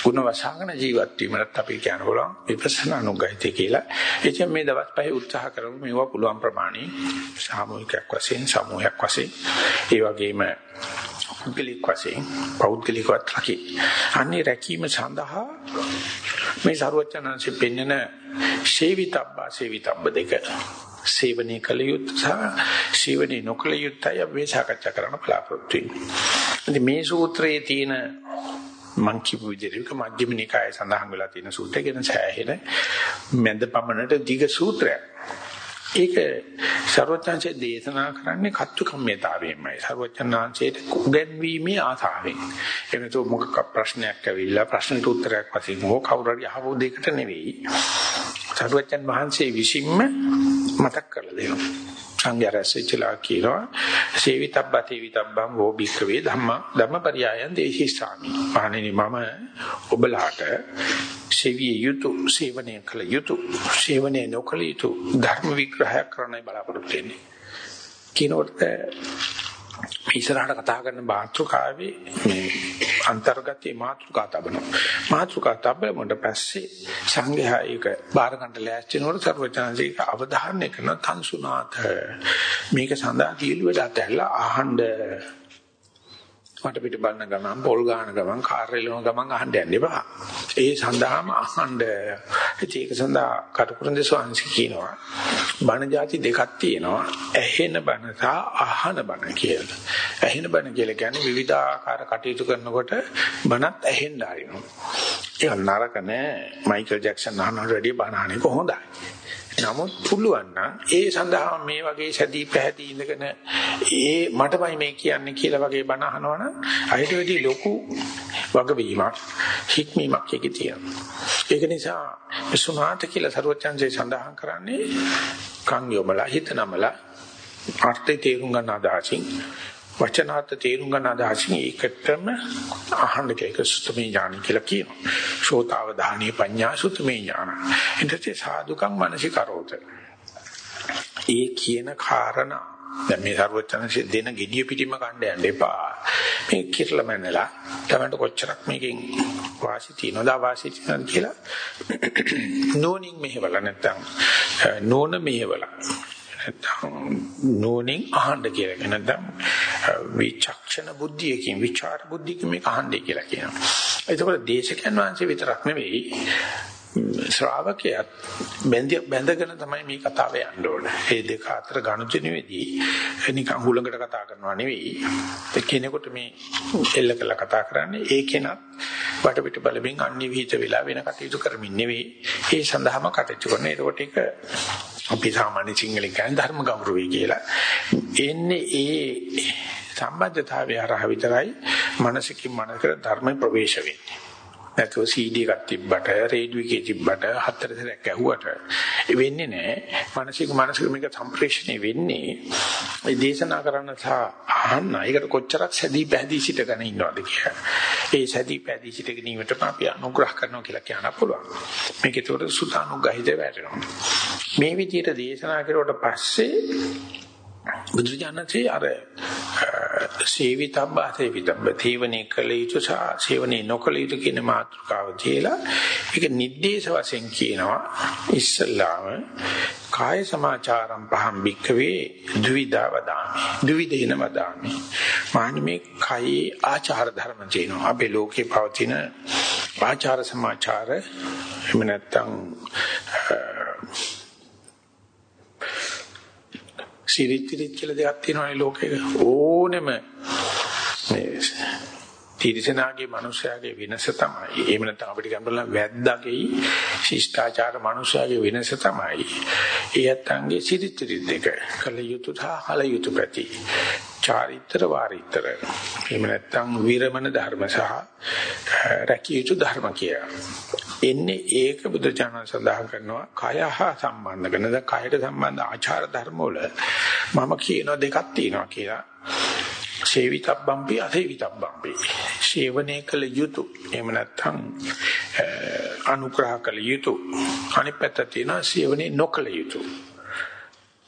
ಗುಣ වශාගෙන ජීවත් වීමකට අපි කියන්න පුළුවන් විපස්සනා අනුග්‍රහිතය කියලා. ඉතින් මේ දවස් පහේ උත්සාහ කරමු මේවා පුළුවන් ප්‍රමාණය සාමූහිකයක් වශයෙන් සමූහයක් වශයෙන් ඒ වගේම පුද්ගලික වශයෙන් පෞද්ගලිකවත් රකි. අන්නේ රැකීම සඳහා මේ සරුවචනංශෙ පෙන්නන සේවිතබ්බා සේවිතබ්බ දෙක සේවනයේ කල යුත්තේ සහ සේවනයේ නොකල යුත්තේ අපි සාකච්ඡා කරන්න බලාපොරොත්තු වෙන්නේ. මේ සූත්‍රයේ තියෙන මං කියපු විදිහට ඒක මජ්ක්‍ධිම නිකායේ සඳහන් වෙලා තියෙන සූත්‍රය කියන සෑහෙන මැද පමණට දිග සූත්‍රයක්. ඒක ਸਰවඥාන්සේ දේශනා කරන්නේ කත්තු කම්මිතාවෙමයි. ਸਰවඥාන්සේට උගන්වීමේ ආසාවෙන්. එමෙතු මොකක් ප්‍රශ්නයක් ඇවිල්ලා ප්‍රශ්නට උත්තරයක් වශයෙන් හෝ කවුරු හරි අහවෝ දෙකට නෙවෙයි. ਸਰවඥන් වහන්සේ විසින්ම මතක් කරලා දෙනවා. සංඝයා රැස්වෙච්චලා කියනවා සේවිතබ්බ තේවිතබ්බං වෝ භික්ඛවේ ධම්ම ධම්මපරියායන් දේශිස්සාමි. පාණෙනි මම ඔබලාට සේවිය යුතු සේවනය කළ යුතු සේවනය නොකළ යුතු ධර්ම විග්‍රහයක් කරන්නයි බලාපොරොත්තු වෙන්නේ. කිනෝට ඉස්සරහට කතා කරන මාතෘකාවේ මේ අන්තර්ගතයේ මාතෘකා තබනවා. මාතෘකා තබලමුට පස්සේ සංඝයා ඒක බාර ගන්න ලෑස්ති වෙනකොට සර්වචනසික අවධාරණය කරන තන්සුනාත මේක සඳහා කීලු වැඩ අතහැරලා අහඬ මට පිට බලන ගමන් පොල් ගාන ගමන් කාර් රෙලවන ගමන් අහන්න යන්න එපා. ඒ සඳහාම අහන්න. ඒක සඳහා කටුකුරුන්දේ ස්වාමීන් කියනවා. බණ જાති දෙකක් තියෙනවා. ඇහෙන බණ සහ අහන බණ කියලා. ඇහෙන බණ කියලා කියන්නේ විවිධාකාර කටයුතු කරනකොට බණත් ඇහෙන්න ආරිනවා. ඒක නරක නෑ. මයිකල් ජැක්සන් අහනට වැඩිය බණ අහන්නේ කොහොඳයි. නමුත් පුළුවන් නම් ඒ සඳහා මේ වගේ සැදී පැහැදී ඉඳගෙන ඒ මටමයි මේ කියන්නේ කියලා වගේ බණ අහනවනම් අයිට වෙදී ලොකු වගවීමක් හික්මීමක් එකේ තියෙනවා. ඒක නිසා සුණාත කියලා සරුවචන්සේ සඳහන් කරන්නේ කන් යොමලා හිත නමලා අර්ථය තේරුම් ගන්න අදහසින් වචනාර්ථ තේරුම් ගන්න අදහසින් ඒකටම අහන්න කියලා ඒක සුතමේ ඥාන කියලා කියනවා. ශෝතාව දාහණී පඤ්ඤා සුතමේ ඥාන. එතකොට සාදුකම් මනසිකරෝත. ඒ කියන කාරණා දැන් මේ ਸਰවචනසේ දෙන gediya පිටිම කණ්ඩ යන්න එපා. මේ කිරලා මැනලා තමන්ට කොච්චරක් මේකෙන් වාසි තියනවද වාසි තියනවද කියලා නෝනින් මෙහෙවලා නැත්තම් නෝන මෙහෙවලා නැත්නම් නෝනින් අහන්න කියලා කියන නැත්නම් විචක්ෂණ බුද්ධියකින් විචාර බුද්ධියකින් මේක අහන්නේ කියලා කියනවා. ඒකවල දේශකයන් වහන්සේ විතරක් නෙවෙයි ශ්‍රාවකයාත් බැඳගෙන තමයි මේ කතාව යන්න ඕනේ. මේ දෙක අතර ගනුදෙනුවේදී නිකන් හුලඟට කතා කරනවා නෙවෙයි. කෙනෙකුට මේ එල්ල කළ කතා කරන්නේ ඒ කෙනත් වටපිට බලමින් අන්‍ය විහිිත වෙලා වෙන කටයුතු කරමින් නෙවෙයි. ඒ සඳහාම කටයුතු කරන. ඒකට ඒක අපි සාමාන්‍ය සිංහලෙන් කියන්නේ ධර්ම ගෞරවය කියලා. එන්නේ ඒ සම්බන්ධතාවය හරහා විතරයි මානසිකින් මනසට ධර්ම ප්‍රවේශ වෙන්නේ. නැත්නම් CD එකක් තිබ්බට රේඩියෝ එකේ තිබ්බට හතර සැරයක් ඇහුවට ඒ වෙන්නේ නැහැ. මානසික මානසික මේක සම්ප්‍රේෂණය වෙන්නේ ඒ දේශනා කරන්න සහ අහන්න. ඒකට කොච්චරක් සැදී පැහැදී සිටගෙන ඉන්නවද කියලා. ඒ සැදී පැහැදී සිටගෙන ඉන්නට අපි අනුග්‍රහ කරනවා කියලා කියන්න පුළුවන්. මේක ඒතකොට සුතානුග්‍රහිත වැටෙනවා. මේ විදිහට දේශනා කරුවට පස්සේ බුදුජානකේ අර සේවිතබ්බ සේවිතබ්බ තේවනේ කළ යුතු සහ සේවනේ නොකළ යුතු කියන මාතෘකාව තියලා ඒක නිर्देश වශයෙන් කියනවා. ඉස්සල්ලාම කාය සමාචාරම් පහම් භික්කවේ ද්විදාවදාමි ද්විදේන වදාමි. මානමේ කායේ ආචාර ධර්ම තියෙනවා. අපේ ලෝකේ පවතින ආචාර සමාචාර එහෙම නැත්නම් සිරිත්‍රිත් කියලා දෙකක් තියෙනවානේ ලෝකේ. ඕනෙම. මේ තිරිසනාගේ මනුස්සයාගේ වෙනස තමයි. එහෙම නැත්නම් අපිට කියන්න වැද්දාගේ ශිෂ්ටාචාර මනුස්සයාගේ වෙනස තමයි. ඒ යත්තන්ගේ සිරිත්‍රිත් දෙක. කල යුතු සහ හල යුතු පැති. චාරිත්‍ර වාරිත්‍ර. එහෙම නැත්නම් විරමණ ධර්ම සහ රැකිය යුතු ධර්ම කියලා. එන්නේ ඒක බුදුචානන් සඳහන් කරනවා කය හා සම්බන්ධ කරන ද කයට සම්බන්ධ ආචාර ධර්ම වල මම කියන දෙකක් තියෙනවා කියලා. සේවිතබ්බම්පි අසේවිතබ්බම්පි. සේවනයේ කළ යුතු. එහෙම නැත්නම් අනුග්‍රහ කළ යුතු. අනිත් පැත්ත තියෙනවා සේවනයේ නොකළ යුතු.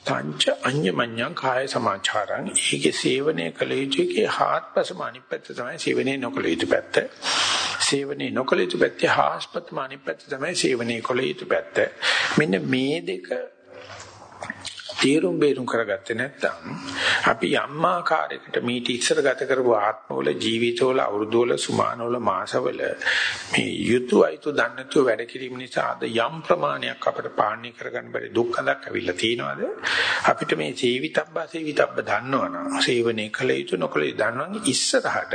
තංච අඤ්ඤමඤ්ඤං කාය සමාචාරං ඒකේ සේවනයේ කළ යුතුකේ හාත්පසම අනිත් පැත්ත තමයි සේවනයේ නොකළ යුතු පැත්ත. සේවනයේ නොකළ යුතු පැත්තේ හාස්පතම අනිත් පැත්ත තමයි සේවනයේ කළ යුතු පැත්ත. මෙන්න මේ දෙක තීරුම් බේරුම් කරගත්තේ නැත්නම් අපි යම් ආකාරයකට මීට ඉස්සර ගත කරපු ආත්මවල ජීවිතවල අවුරුදුවල සුමානවල මාසවල මේ යුතුයයිතු දන්නතු වැඩ කිරීම නිසා අද යම් ප්‍රමාණයක් අපිට පාණ්‍ය කරගන්න බැරි දුක්ඛලක් ඇවිල්ලා තියෙනවාද? අපිට මේ ජීවිතබ්බ සේවිතබ්බ දන්නවනම් සේවනයේ කළ යුතු නොකළ යුතු දන්නවනම් ඉස්සරහට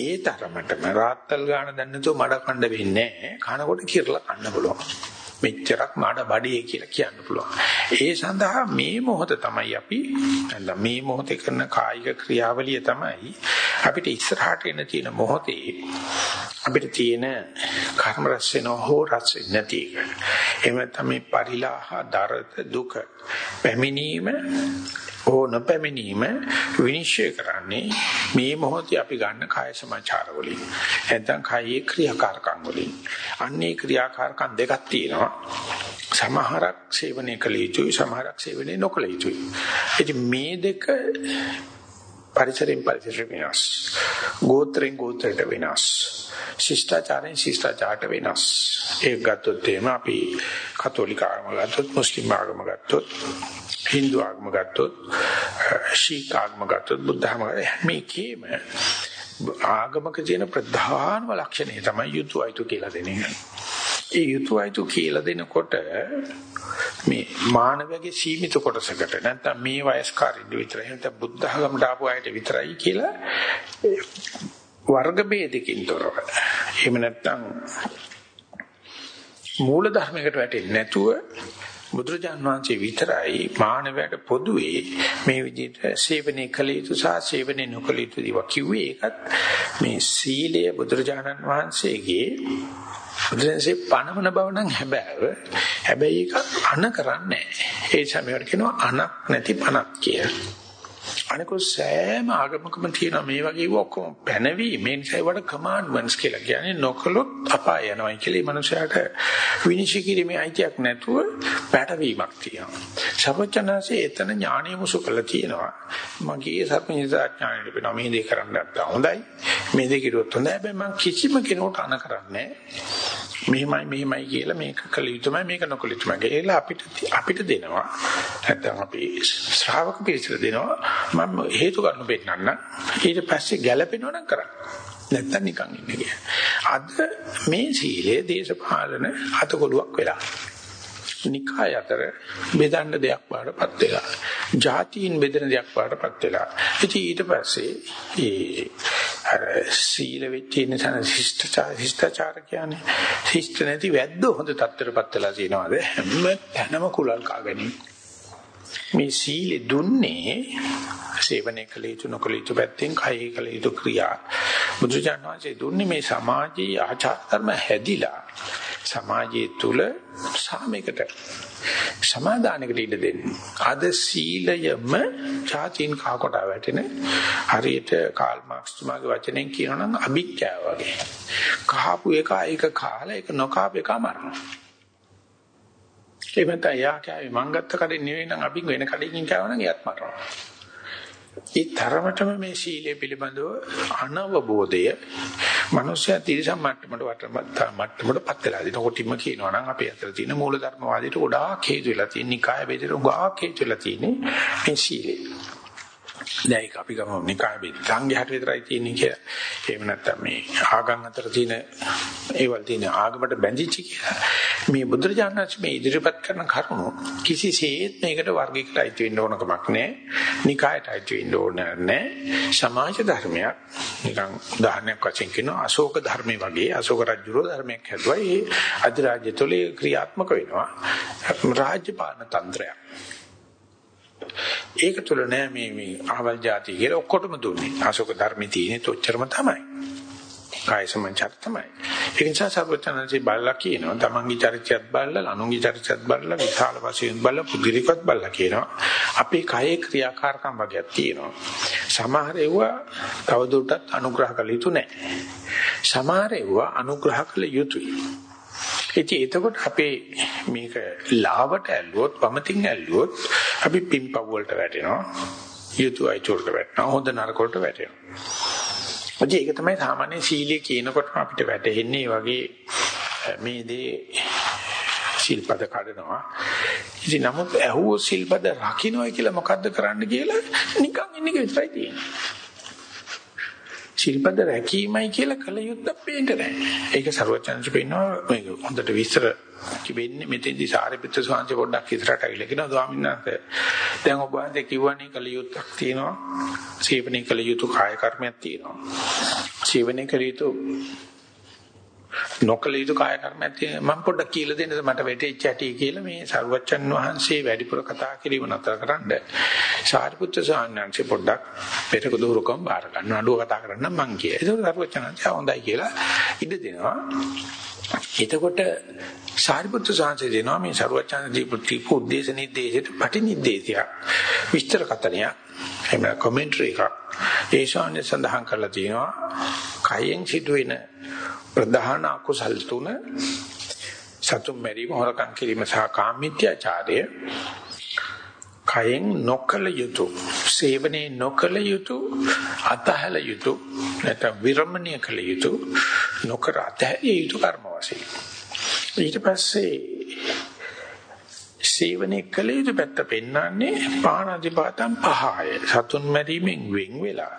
ඒ තරමටම රාත්තල් ගාන දන්නතු මඩ කණ්ඩ වෙන්නේ නැහැ. කනකොට කිරලා කන්න පුළුවන්. මෙච්චරක් මාඩ බඩේ කියලා කියන්න පුළුවන්. ඒ සඳහා මේ මොහොත තමයි අපි මේ මොහොතේ කරන කායික ක්‍රියාවලිය තමයි අපිට ඉස්සරහට එන තියෙන මොහොතේ අපිට තියෙන කර්ම රැස් වෙනව හෝ රැස් නැති එක. එහෙම තමයි පරිලාහ දරත දුක පැමිණීම ඕ නොපැමිණීම විනිශ්චය කරන්නේ මේ මොහොතේ අපි ගන්න කාය සමාචාර වලින්. නැත්නම් කායේ ක්‍රියාකාරකම් වලින්. අන්නේ ක්‍රියාකාරකම් දෙකක් තියෙනවා. සමහරක් සේවනයේ කළ යුතුයි සමහරක් සේවනයේ නොකළ යුතුයි. ඉතින් මේ දෙක පරිසරයෙන් පරිසරයට වෙනස්. ගෝත්‍රෙන් ගෝත්‍රයට වෙනස්. ශිෂ්ටාචාරයෙන් ශිෂ්ටාචාරයට වෙනස්. ඒක ගත්තොත් එහෙම අපි කතෝලික ආගම ගත්තොත් මුස්ලිම් ආගම ගත්තොත් Hindu ආගම ගත්තොත් ශීක් ආගම ගත්තොත් බුද්ධ ආගම මේකේම ආගමක තියෙන ප්‍රධානම ලක්ෂණය තමයි යුතුයයිතු කියලා දෙන එක. ඒ යුතුයයිතු කියලා දෙනකොට මේ මානවයේ සීමිත කොටසකට නැත්නම් මේ වයස්කාරින්ද විතරයි නැත්නම් බුද්ධ ආගමට ආපු අයට විතරයි කියලා වර්ග ભેදකින් තොරව. එහෙම නැත්නම් මූල ධර්මයකට වැටෙන්නේ නැතුව බුදුරජාන් වහන්සේ විතරයි මානවයට පොදුවේ මේ විදිහට සේවනයේ කළ යුතු සහ සේවනයේ නොකළ යුතු දේවා කිව්වේ ඒකත් මේ සීලය බුදුරජාණන් වහන්සේගේ බුදුන්සේ පණවන බව නම් හැබෑව. හැබැයි ඒක අන කරන්නේ ඒ සමයට කියනවා අනක් නැති පණක් කියලා. අනිකෝ සෑම ආගමකම තියෙන මේ වගේ ඔක්කොම පැනවීම මේ නිසා ඒවට කමාන්ඩ්මන්ට්ස් කියලා කියන්නේ නොකලොත් අපාය යනවා කියලා මේ මනුස්සයාට විනිශ්චය කිරීමේ අයිතියක් නැතුව පැටවීමක් තියෙනවා. සර්වඥාන්සේ එතන ඥාණය මුසු කළා තියෙනවා. මගේ සර්වඥතා ඥාණය ලැබෙනවා මේ දේ කරන්න නැත්නම් හොඳයි. මේ දේ කිරුවොත් හොඳයි. හැබැයි මම කිසිම කෙනෙකුට අන කරන්නේ මෙහිමයි මෙහිමයි කියලා මේක කළ යුතුමයි මේක නොකළ යුතුමයි කියලා අපිට අපිට දෙනවා. නැත්නම් අපි ශ්‍රාවක පිරිසට දෙනවා. මම හේතු කාරණා පෙන්නන්න. ඊට පස්සේ ගැළපෙනව නම් කරන්න. නැත්තම් නිකන් ඉන්නේ කිය. අද මේ සීලය දේශපාලන අතකොලුවක් වෙලා. නිකාය අතර බෙදන්න දෙයක් පාඩපත් වෙලා. ಜಾතියින් බෙදෙන දෙයක් පාඩපත් වෙලා. ඉතින් ඊට පස්සේ ඒ අර සීල වෙච්ච ඉන්න තන ශිෂ්ටාචාර ශිෂ්ටාචාර කියන්නේ ශිෂ්ට නැති වැද්ද හොඳ තත්ත්වයටපත් වෙලා තියෙනවාද හැම තැනම කුලල් කාගෙනින් මේ සීලෙ දුන්නේ සේවනයේ කළ යුතු නොකළ යුතු පැත්තෙන් කයෙහි කළ යුතු ක්‍රියා බුදුජානනාංශයේ දුන්නේ මේ සමාජයේ ආචාර ධර්ම හැදිලා සමාජයේ තුල සාමයකට සමාදානයකට ඉඩ දෙන්නේ. අද සීලයම චාතින් කාකොට වැටෙන හරියට කාල් මාක්ස් තුමාගේ වචනෙන් කියනනම් අභික්ඛ්‍යාව වගේ. කහපු එක ඒක කාලා ඒක නොකාපු එක මරනවා. ඒ වෙනත යා කෑවේ මං ගත්ත කඩේ නෙවෙයි නම් අපි වෙන කඩකින් කෑවනම් එයත් මරනවා. ඒ තරමටම මේ සීලය පිළිබඳව අනවබෝධය මනුෂ්‍ය තිරසම් මට්ටමට මට්ටමට පත් වෙලා දින කොටිම කියනවා නම් අපේ අතර තියෙන මූලධර්මවාදයට ගොඩාක් හේතු වෙලා තියෙන නිකාය බෙදෙට ගොඩාක් හේතු වෙලා තියෙන්නේ මේ සීලය. දැන් ඒක අපි ගමු නිකාය බෙද සංඝයාට විතරයි තියෙන්නේ කියලා. එහෙම නැත්නම් මේ ආගම් අතර තියෙන ඒවල් තියෙන ආගමට බැඳිච්ච කියලා. මේ බුදුරජාණන් වහන්සේ මේ ඉදිරිපත් කරන කරුණු කිසිසේත් මේකට වර්ගයකට අයිති වෙන්න ඕන කමක් නැහැ. නිකායට අයිති වෙන්න ඕන නැහැ. සමාජ ධර්මයක් නිකන් උදාහරණයක් වශයෙන් කියනවා අශෝක ධර්මයේ වගේ අශෝක රජුරෝ ධර්මයක් හැදුවා. ඒ අධිරාජ්‍ය තුලේ ක්‍රියාත්මක වෙනවා. රාජ්‍ය පාලන තන්ත්‍රයක්. ඒක තුල නෑ මේ මේ අහවල් ಜಾති කියලා ඔක්කොටම දුන්නේ. අශෝක ධර්මයේ තියෙන තොච්චරම තමයි. කාය සමංචර තමයි. ඒ නිසා සර්වචනන්සේ බලලා කියනවා තමන්ගේ චරිතයත් බලලා අනුන්ගේ චරිතයත් බලලා විශාල වශයෙන් බලලා පුදුරිකත් බලලා කියනවා. අපේ කයේ ක්‍රියාකාරකම් වගේක් තියෙනවා. සමහර ඒවා තවදුරටත් අනුග්‍රහ කළ යුතු නැහැ. සමහර ඒවා අනුග්‍රහ කළ යුතුයි. ඉතින් එතකොට අපේ මේක ලාවට ඇල්ලුවොත් වමතින් ඇල්ලුවොත් අපි පිම්පව් වලට වැටෙනවා. යුතුයයි චෝරට වැටෙනවා. හොඳ නරක වලට වැටෙනවා. ඉතින් ඒක තමයි සාමාන්‍ය සීලය කියනකොට අපිට වැටෙන්නේ වගේ මේ දේ සිල්පද කඩනවා. ඉතින් නමුත් ඇහුවෝ සිල්පද රකින්නයි කියලා මොකද්ද කරන්න කියලා නිකන් ඉන්න එක විතරයි තියෙන්නේ. ශිල්පද රැකීමයි කියලා කල යුත්තක් පේන්නේ නැහැ. ඒක ਸਰවචන්ස පෙන්නවා මේක හොඳට විස්තර කිවෙන්නේ මෙතෙන්දි සාරිපුත්‍ර ස්වාමීන් පොඩ්ඩක් ඉස්සරහට අවිල කියනවා ස්වාමීන් වහන්සේ දැන් ඔබ වහන්සේ කිව්වනේ කල යුත්තක් තියෙනවා. සීවණේ කල යුතු කාය කර්මයක් තියෙනවා. සීවණේ කල යුතු නොකල යුතු කාය කර්මයක් තියෙන මම පොඩ්ඩක් කියලා දෙන්නද මට වැටෙච්ච ඇටි කියලා මේ සරුවච්චන් වහන්සේ වැඩිපුර කතා කිරීම නතරකරනද සාරිපුත්‍ර සාන්නංශේ පොඩ්ඩක් පෙරක දුරුකම් බාර ගන්න අඩුව කතා කරන්න මං කිය. ඒක සරුවච්චන් හොඳයි කියලා ඉඩ දෙනවා. එතකොට සාරිපුත්‍ර සාංශය දෙනවා මේ සරුවචන දීපු ත්‍රිපු උද්දේශ නිर्देशයට පටි නිर्देशයක් විස්තර කතනයක් එහෙම කමෙන්ටරි එකක් ඒ ශාන්‍ය සඳහන් කරලා තියෙනවා කයෙන් සිදුවෙන ප්‍රධාන අකුසල් තුන සතුම් මැරීම හොරකම් කිරීම සහ කාමීත්‍යාචාරය කයෙන් නොකල යුතු සේවනයේ නොකල යුතු අතහල යුතු නැත්නම් විරමණය කළ යුතු නොකර අතහැරිය යුතු කර්ම වශයෙන්. ඊට පස්සේ සේවනයේ කළ යුතු පැත්ත පෙන්වන්නේ පාණාතිපාතම් පහය. සතුන් මැරීමෙන් වෙන් වෙලා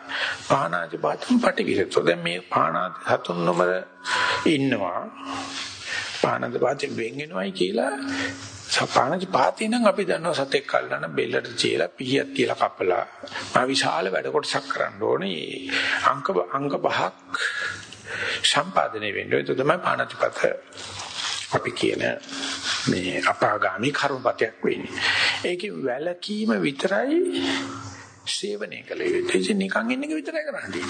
පාණාතිපාතම් පටිවිරතෝ දැන් මේ පාණාති සතුන් නොමර ඉන්නවා. පාණාතිපාතෙන් වෙන් වෙනවයි කියලා සපානති පාතේ නම් අපි දන්නවා සතෙක් කල්ලාන බෙල්ලට තියලා පිහියක් තියලා කපලා මා විශාල වැඩ කොටසක් කරන්න ඕනේ. අංක අංක පහක් සම්පාදනය වෙන්න. ඒක තමයි පානතිපත අපි කියන මේ අපාගාමි කර්මපතයක් වෙන්නේ. ඒකේ වැලකීම විතරයි සේවනය කළ යුත්තේ. ඉතින් නිකන් ඉන්න එක විතරයි කරන්නේ.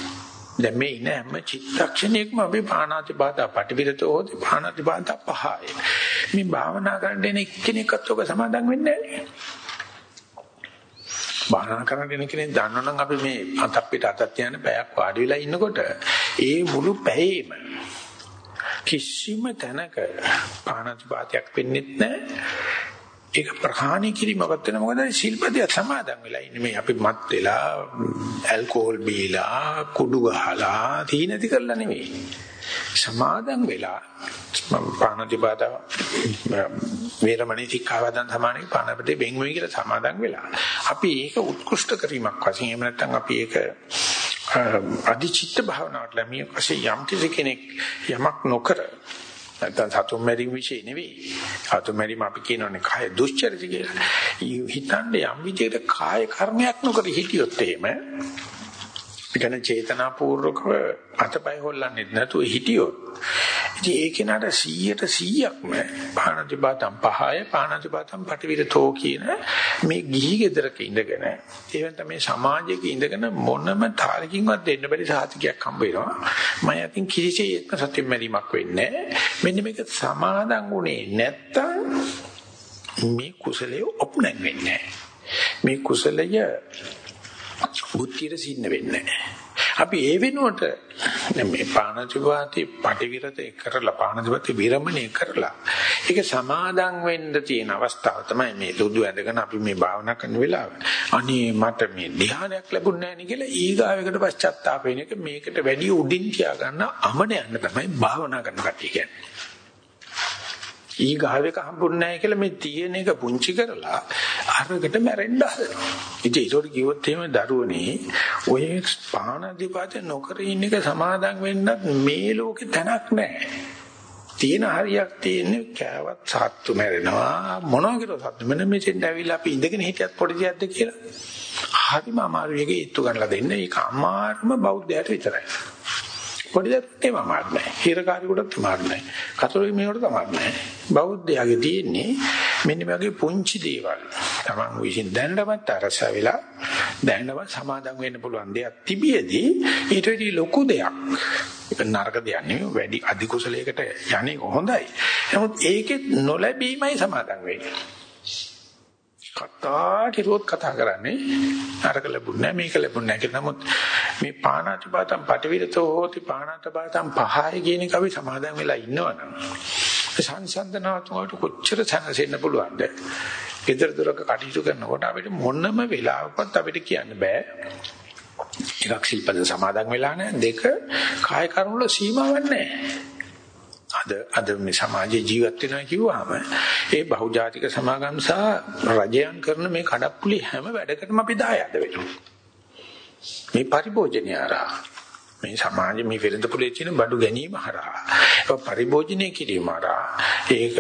දැන් මේ ඉන හැම චිත්තක්ෂණයකම අපි පාණාති බාධා පටිවිරතෝ හොති පාණාති බාධා පහයි. මේ භාවනා කරන්න එන එක්කෙනෙක්වත් ඔබ සමාදම් වෙන්නේ නැහැ. භාවනා කරන්න එන කෙනෙක් දන්නවනම් අපි මේ අතක් පිට අතක් යන පැයක් වාඩි වෙලා ඉන්නකොට ඒ මුළු පැයේම කිසිම තැනක පාණාතිපාතයක් වෙන්නේ නැහැ. ඒක ප්‍රහාණය කිරීමකට වෙන මොකද ශිල්පදිය සමාදන් වෙලා ඉන්නේ මේ අපි මත් වෙලා ඇල්කොහොල් බීලා කුඩු ගහලා තීනති කරලා නෙමෙයි. සමාදන් වෙලා පාණාතිපාත වේරමණී සික්ඛාවදන් සමානේ පාණපතේ වෙන් වෙයි කියලා සමාදන් වෙලා. අපි ඒක උත්කෘෂ්ඨ කිරීමක් වශයෙන් එහෙම නැත්නම් අපි ඒක අධිචිත්ත භාවනාවට ලැබිය පස්සේ යම් කෙනෙක් යමක් නොකර නැත්නම් සතුන් මැරීම વિશે නෙවෙයි. සතුන් මැරීම අපි කියනවානේ කාය දුස්චරිත කියලා. හිතන්නේ යම් විදිහකට කාය කර්මයක් නොකර හිටියොත් එහෙම ඉතන චේතනාපූර්වකව අතපය හොල්ලන්නේ නැතුව හිටියොත් ඉතින් ඒ කෙනාට 100ට 100ක්ම පාණති බාතම් පහය පාණති බාතම් පටිවිරතෝ කියන මේ ගිහි ගෙදරක ඉඳගෙන ඒවෙන් තමයි සමාජයක ඉඳගෙන මොනම තාලකින්වත් දෙන්න බැරි සාතිකයක් හම්බ වෙනවා. මම අතින් කිසිසේත්ම සත්‍යෙම මැරීමක් වෙන්නේ මෙන්න මේක සමාදන් වුණේ නැත්තම් මේ කුසලයේ ඔප්නැන් වෙන්නේ මේ කුසලය බුද්ධියට සින්න වෙන්නේ අපි ඒ වෙනුවට මේ පාණතිවාති පටිවිරතේ කරලා පාණතිවාති විරමණය කරලා ඒක සමාදන් වෙන්න තියෙන අවස්ථාව තමයි මේ දුදු ඇඳගෙන අපි මේ භාවනා කරන වෙලාව. අනේ මට මේ ධ්‍යානයක් ලැබුණ නැහැ නේ කියලා ඊගාවෙකට පශ්චාත්තාප වෙන එක මේකට වැඩි උඩින් තියාගන්න අමන යන්න තමයි භාවනා කරන කතිය කියන්නේ. ඊ ගහවක හම්බුන්නේ නැහැ කියලා මේ තියෙන එක පුංචි කරලා අරකට මැරෙන්න හදනවා. ඉතින් ඒකට කිව්වොත් එහෙම දරුවනේ ඔය පානදිපාත නොකර ඉන්න එක සමාදම් වෙන්නත් මේ ලෝකේ තැනක් නැහැ. තියෙන හරියක් තියෙන්නේ කෑවත් සත්තු මැරෙනවා මොනවා කියලා සත්තු මෙන්න මෙතෙන් ඇවිල්ලා අපි ඉඳගෙන හිටියත් පොඩි දෙයක්ද කියලා. හරිම අමාරු එකේ ඉත්තු ගන්නලා දෙන්න. ඒක අමාරුම බෞද්ධයට විතරයි. පොඩි දෙයක් මාත් නැහැ. හිරකාරයෙකුට මාත් නැහැ. කතෝලික මේකට තමයි නැහැ. බෞද්ධයාගේ තියෙන්නේ මෙන්න මේ වගේ පුංචි දේවල්. Taman විසින් දැනනවත් අරස වෙලා දැනනවත් සමාදම් වෙන්න පුළුවන් දෙයක් තිබියදී ඊට වඩා ලොකු දෙයක්. ඒක නරක දෙයක් නෙවෙයි වැඩි අධි කුසලයකට යන්නේ හොඳයි. නමුත් ඒකෙත් නොලැබීමයි සමාදම් වෙන්නේ. කතා කිරුවොත් කතා කරන්නේ අරක ලැබුණ නැහැ මේක ලැබුණ නැහැ කියලා. නමුත් මේ පාණාතිපාතම් පටිවිරතෝ හෝති පාණාතපාතම් පහය කියන එක අපි සමාදන් වෙලා ඉන්නවනම් සංසන්දනාත්මකට කොච්චර සැනසෙන්න පුළුවන්ද? ගෙදර දොරක කටයුතු කරනකොට අපිට මොනම වෙලාවකවත් අපිට කියන්න බෑ. එකක් සිල්පද සමාදන් වෙලා නැහැ. දෙක කාය කර්ම වල සීමාවක් නැහැ. අද අද මේ සමාජයේ ජීවත් වෙනවා කිව්වහම ඒ බහුජාතික සමාගම් සහ රජයන් කරන මේ කඩප්පුලි හැම වැඩකටම අපි දායද වෙනවා. මේ පරිභෝජනය හරහා මේ සමාජ මේ වෙළඳ පොලේ තියෙන බඩු ගැනීම හරහා ඒක පරිභෝජනය කිරීම හරහා ඒක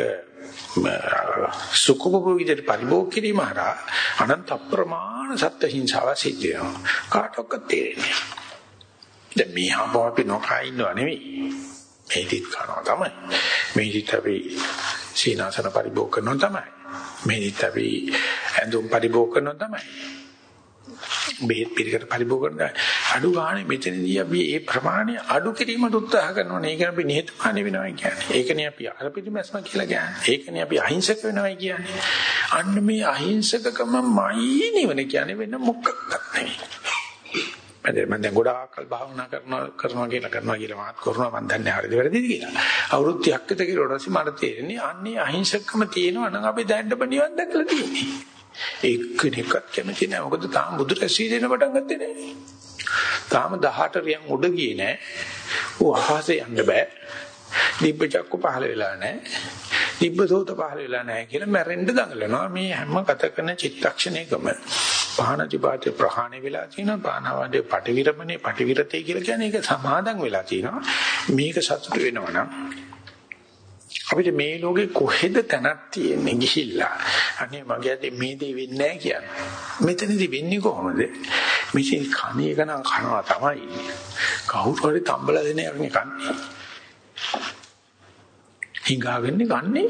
සුඛභෝග විදිහට පරිභෝග කිරීම හරහා අනන්ත අප්‍රමාණ සත්‍ය හිංසාව සිද්ධ වෙනවා. කාටවත් තේරෙන්නේ නැහැ. දැන් මේ හම්බව අපි නොකා ඉන්නව නෙවෙයි. මේදිත් කරනවා තමයි. මේදිත් අපි සීනාසන පරිභෝග කරනවා තමයි. මේදිත් අපි ඇඳුම් පරිභෝග කරනවා තමයි. බෙහෙත් පිළිකර පරිභෝග කරනවා. අඩු ගානේ මෙතනදී අපි මේ ප්‍රමාණය අඩු කිරීමට උත්සාහ කරනවා. ඒක අපි නිහතමානී වෙනවා කියන්නේ. ඒකනේ අපි අරපිටිමැස්ම කියලා කියන්නේ. ඒකනේ අපි අහිංසක වෙනවා කියන්නේ. අන්න මේ අහිංසකකමයි නිවන කියන්නේ වෙන මොකක්වත් නෙවෙයි. මම දැන් ගොඩාක් කල් භාවනා කරනවා කරනවා කියලා කරනවා කියලා මාත් කරනවා මම දන්නේ හරිද වැරදිද කියලා. අවුරුදු 30ක් විතර කියලා ඊට පස්සේ මට තේරෙන්නේ අන්නේ අහිංසකම තියෙනවා නම් අපි දැන්නම නිවන් දැකලා තියෙන්නේ. එක්කෙනෙක්වත් කැමති නැහැ. මොකද තාම බුදු රැසී දෙන පටන් ගත්තේ නැහැ. තාම 18 රියන් උඩ ගියේ නැහැ. ඌ අහසේ යන්න බෑ. දිබ්බ චක්ක පහල වෙලා නැහැ. දිබ්බ සෝත පහල වෙලා නැහැ කියලා මැරෙන්න දඟලනවා. මේ හැම ගත කරන චිත්තක්ෂණයකම පහනතිපාතේ ප්‍රහාණය වෙලා තියෙනවා. පානවාදේ පටිවිරමනේ පටිවිරතේ කියලා කියන්නේ ඒක සමාදන් වෙලා තියෙනවා. මේක සතුට වෙනවනම් අපිට මේ ලෝකේ කොහෙද තැනක් තියෙන්නේ ගිහිල්ලා අනේ මගේ අතේ මේ දේ වෙන්නේ නැහැ කියන්නේ මෙතනදී වෙන්නේ කොහොමද මේ කණේ එක නම් කනවා තමයි කවුරු හරි තම්බලා දෙන එකක් නේ කන්නේ හිඟාගන්නේ ගන්නේ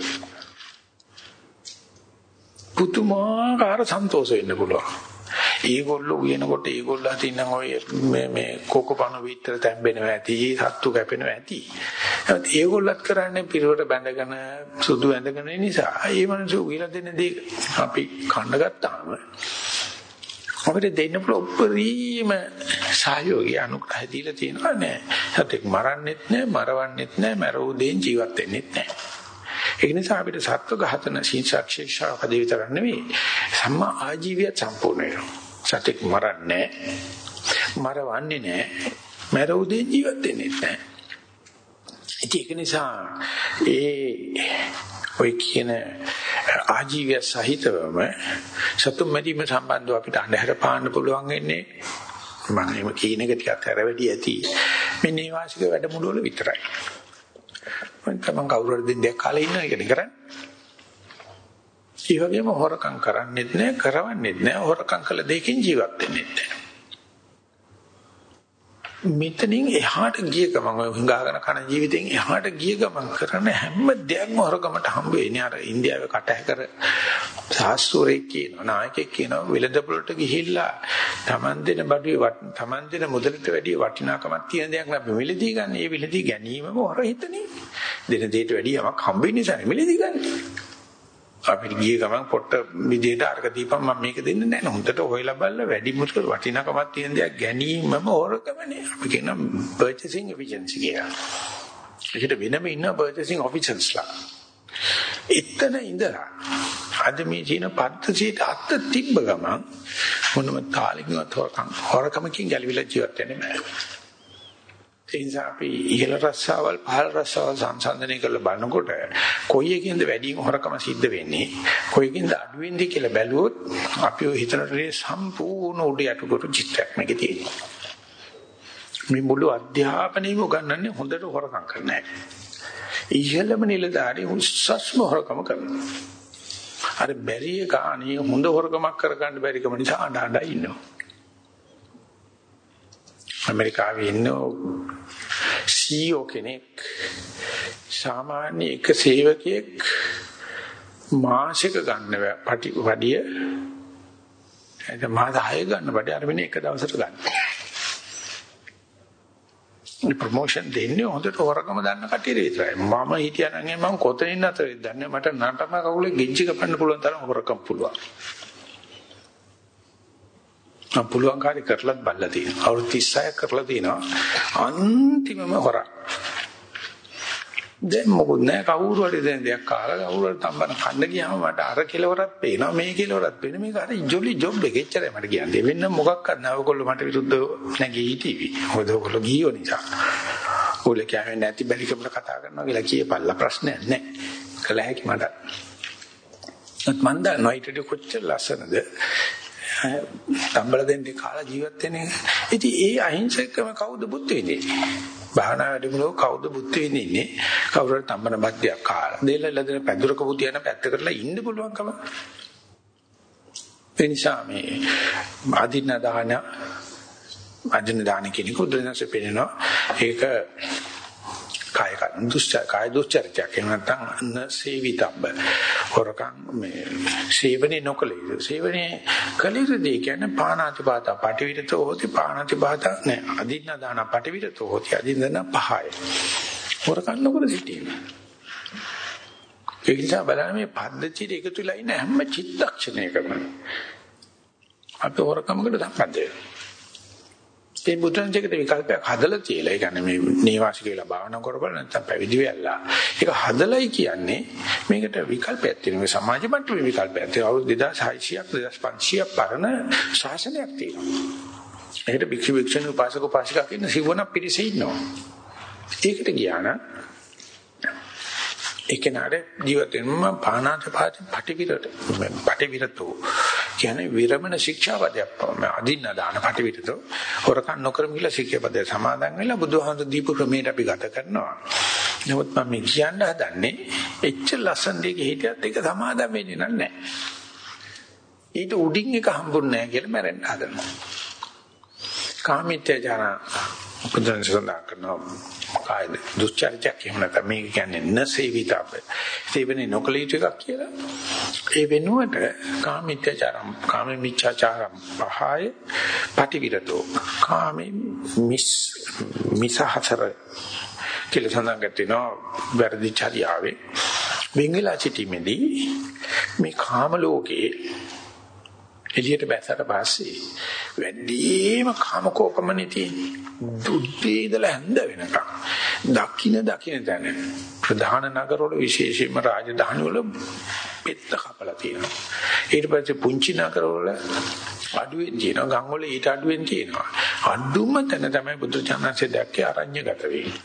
පුතුමාකාර සන්තෝෂ වෙන්න පුළුවන්. ඒගොල්ලෝ උයනකොට ඒගොල්ලෝ අතින් ඔය මේ මේ කොකපණ විතර තැම්බෙනවා ඇති, සත්තු කැපෙනවා ඇති. ඒගොල්ලත් කරන්නේ පිරුවට බැඳගෙන සුදු ඇඳගෙන නිසා. ඒ මනුස්සය උයලා දෙන දේ අපි කන්න ගත්තාම අපිට දෙන්න පුළුවන් උපරිම සහයෝගය අනුග්‍රහය දීලා තියෙනවා නෑ. සතෙක් මරන්නෙත් නෑ, මරවන්නෙත් නෑ, මරෝ දෙන් ජීවත් වෙන්නෙත් නෑ. ඒ නිසා අපිට සත්ව ඝාතන සීසක්ෂේක්ෂා පදේ විතර නෙවෙයි. සම්මා ආජීවය සම්පූර්ණ වෙනවා. සතෙක් මරන්නේ මරවන්නේ නෑ. මරෝ දෙන් ජීවත් වෙන්නෙත් නෑ. ඒක නිසා ඒ ඔය කියන ආජීවය සහිතවම සතුම් මැදීම සම්බන්ධව අපිට අඳුර පාන්න පුළුවන් වෙන්නේ. මම එහෙම කියන එක ටිකක් හැරවැඩි ඇති. මේ නේවාසික වැඩමුළු වල විතරයි. මම තමන් කවුරු හරි දෙන්නෙක් කාලේ ඉන්න එකනේ කරන්නේ. ඒ වගේම හොරකම් කරන්නෙත් නෑ කරවන්නෙත් නෑ හොරකම් කළ දෙකකින් ජීවත් වෙන්නෙත් නෑ. මෙතනින් එහාට ගිය ගමන් ඔය හංගාගෙන කන ජීවිතෙන් එහාට ගිය ගමන් කරන හැම දෙයක්ම හොරකමට හම්බ වෙන්නේ අර ඉන්දියාවේ කටහැකර සාස්ත්‍රයේ කියන නායකයෙක් කියන විලදපොළට ගිහිල්ලා Taman දෙන බඩුවේ Taman දෙන මුදලට වැඩිය වටිනාකමක් තියෙන දෙයක් අපි මිලදී ගන්න. ඒ මිලදී ගැනීමම හොර හිතනේ. දෙන දෙයට වැඩිය යමක් හම්බ වෙන්නේ නැහැ මිලදී ගන්න. අපිට ගිය ගමන් පොට්ට විදියට අරක දීපම් මම මේක දෙන්නේ නැහැ. හොඳට හොයලා බලලා වැඩි මුස්ක වටිනාකමක් තියෙන දේක් ගැනීමම හොරකමනේ. අපි කියන purchasing efficiency කියලා. ඒකට වෙනම ඉන්න purchasing officersලා. එතන ඉඳලා අද මේ ජීන පද්ධතියට අත් තිබ්බ ගමන් මොනම තාලකින්වත් හොරකම් හොරකමකින් ගැලවිලා ජීවත් වෙන්නේ නැහැ. ඒ නිසා අපි ඉහළ රස්සාවල් පහළ රස්සාවල් සංසන්දනය කරලා බලනකොට කොයි එකින්ද වැඩිම හොරකම සිද්ධ වෙන්නේ කොයි එකින්ද අඩු වෙන්නේ කියලා බැලුවොත් අපි ඔය හිතනටේ සම්පූර්ණ උඩ යටකොට චිත්‍රයක් මේකේ තියෙනවා. මේ මුළු අධ්‍යාපනයම උගන්වන්නේ හොඳට හොරකම් කරන්න හැටි. ඉහළම නිලධාරී උස්සස්ම හොරකම කරනවා. අර බැරිය ගානේ හොඳ හොරකමක් කරගන්න බැරිකම නිසා අඬ අඬ ඉන්නවා. ඇමරිකාවේ ඉන්න CEO කෙනෙක් සාමාන්‍ය එක සේවකයෙක් මාසික ගන්න පටි වඩිය එතන මාස 6 ගන්න බඩ අර වෙන එක දවසට ගන්න. මේ ප්‍රොමෝෂන් දෙන්නේ හොඳට හොරකම දන්න කටියට විතරයි. මම හිටියනම් මම කොතනින් අතරේ දන්නේ මට නටම කවුලේ ගෙංජි කපන්න පුළුවන් තරම් හොරකම් පුළුවන්. මම පුළුවන් කාර්ය කරලත් බල්ලා තියෙනවා. අවුරුදු 36ක් කරලා තියෙනවා. අන්තිමම හොරා. දැන් මොකුත් නෑ කවුරු හරි දැන් දෙයක් කාලා කවුරු හරි තම්බන කන්න ගියාම මට අර කෙලවරක් පේනවා මේ කෙලවරක් පේන මේක හරි ජොලි ජොබ් එක. එච්චරයි මට කියන්නේ. වෙන මොකක්වත් නෑ ඔයගොල්ලෝ මට විරුද්ධව නැගී හිටීවි. මොකද ඔයගොල්ලෝ ගියෝ නිසා. ඔයගොල්ලෝ කියන්නේ නැති බැලිකමකට කතා කරනවා කියලා කියපල්ලා ප්‍රශ්නයක් නෑ කළ හැකි මට මන් දන්නවා ඊට කොච්චර ලස්සනද. තම්බල දෙන්නේ කාලා ජීවත් වෙන්නේ. ඉතින් ඒ අහිංසකම කවුද බුද්ධ වෙන්නේ? භාවනා වැඩමුළු කවුද බුද්ධ වෙන්නේ? කවුරුහරි තම්බන බද්දයක් කාලා. දෙල්ල ලදෙන පැදුරක බුදියන පැත්ත කරලා ඉන්න පුළුවන්කම. ඒ නිසා මේ අදින්න දාන අදින්න දාන කෙනෙකු දෙනසේ පෙන්නනවා. ඒක කාය දුස්චර කාය දුස්චරිතයක් එහෙම නැත්නම් සේවිතබ්බ. හොරකම් මේ සේවනේ නොකලේ සේවනේ කලිරදී කියන්නේ පානාතිපාත. පටිවිරතෝ හොති පානාතිපාත නෑ. අදින්න දාන පටිවිරතෝ හොති අදින්න පහය. හොරකම් නොකර සිටීම. ඒ නිසා බලන්න මේ පද්ධතියට එකතු වෙලා ඉන්න හැම චිත්තක්ෂණයකම අපි හොරකමකට සම්බන්ධ වෙනවා. ඒ බුදුන්සේකට විකල්පයක් හදලා තියලා ඒ කියන්නේ මේ නේවාසික වෙලා භාවනා කරපළ නැත්නම් පැවිදි වෙලා. ඒක හදලයි කියන්නේ මේකට විකල්පයක් තියෙනවා. මේ සමාජ මට්ටමේ විකල්පයක් තියෙනවා. අවුරුදු 2600ක් 2500ක් පරණ ශාසනයක් තියෙනවා. ඒකට භික්ෂු භික්ෂුණී උපාසක උපාසිකා කියන සිවණ පිරිසේ ඉන්නවා. ඒකට ගියා නම් ඒකනට ජීවත් වෙනම පානාත පාති පටිවිරත. පටිවිරතෝ. කියන්නේ විරමණ ශික්ෂාපදයක් අදින්න දාන පටිවිරතෝ හොරකම් නොකරම කියලා ශික්ෂාපදය සමාදන් වෙලා බුදුහාමුදුරු දීපු ක්‍රමයට අපි ගත කරනවා. නමුත් මම මේ කියන්න හදන්නේ එච්චර ලස්සන දෙයක හිටියත් ඒක සමාදන් වෙන්නේ නැහැ. ඊට උඩින් එක හම්බුන්නේ නැහැ කියලා මැරෙන්න හදනවා. කාමිත්‍යජන උපදන් සඳහන් කරනවා. කායද දුස්චරිතයක් එහෙම නැත්නම් මේක කියන්නේ නසේවිතබ්බ. සේවනේ නොකල යුතු එකක් කියලා. ඒ වෙනුවට කාමිත්‍යචාරම් කාමමිච්ඡාචාරම් පහය පටිවිරතෝ. කාමේ මිස් මිසහතර කියලා සඳහන් කරනවා වැරදි චර්යාවේ. වෙංගලා සිටීමේදී මේ කාම ලෝකේ එළියට බැසට පස්සේ වැඩිම කාමකෝපමනේ තියෙන්නේ. දුද්දී ඉඳලා හැඳ වෙනකම්. දකින්න දකින්න තැන ප්‍රධාන නගරවල විශේෂයෙන්ම රාජධානි වල පෙත්ත කපලා තියෙනවා. ඊට පස්සේ පුංචි නගරවල අඩුවෙන් තියෙනවා. ගම් වල ඊට අඩුවෙන් තියෙනවා. අඩුම තැන තමයි බුදුචානන්සේ දැක්කේ අරඤ්‍යගත වෙන්නේ.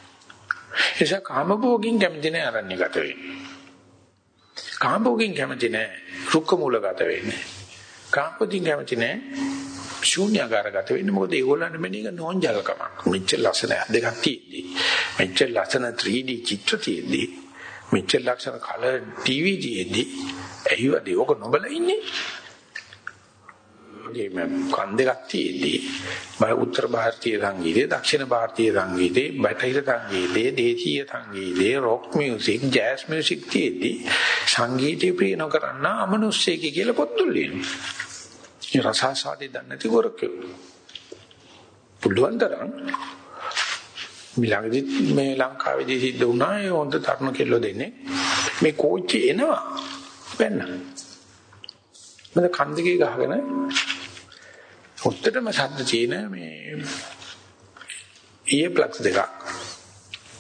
එසා කාමභෝගින් කැමති නැහැ අරඤ්‍යගත වෙන්නේ. කාමභෝගින් කැමති නැහැ රුක්ක මූලගත වෙන්නේ. කාපොදින් කැමති නෑ. ශූන්‍යagaraගත වෙන්නේ. මොකද ඒගොල්ලන්ට මේක නෝන්ජල්කමක් මෙච්චර ලස්සන දෙකක් තියෙද්දි. මෙච්චර ලස්සන 3D චිත්‍ර තියෙද්දි. මෙච්චර ලස්සන කලර් ටීවී තියෙද්දි. ඇයිවද ඕක නොබල ඉන්නේ. වගේම කන් දෙකක් තියෙද්දී බය උත්තර ಭಾರತೀಯ සංගීතය, දක්ෂිණ ಭಾರತೀಯ සංගීතය, බටහිර සංගීතය, දේශීය සංගීතය, රොක් මියුසික්, ජෑස් මියුසික් තියෙද්දී සංගීතය ප්‍රිය නොකරන අමනුෂ්‍යයෙක් කියලා පොත්තුල් ලියනවා. ඒ රසාසාදී දන්නේ නැති කරකෝ. පුළුවන් තරම් මිලඟදි මේ ලංකාවේදී සිද්ධ වුණා ඒ හොඳ තරුණ කෙල්ලෝ දෙන්නේ මේ කෝච්චි එනවා වෙන්න මම කන්දකේ ගහගෙන උත්තරම ශබ්ද තියෙන මේ ඊයේ ප්ලග්ස් දෙකක්.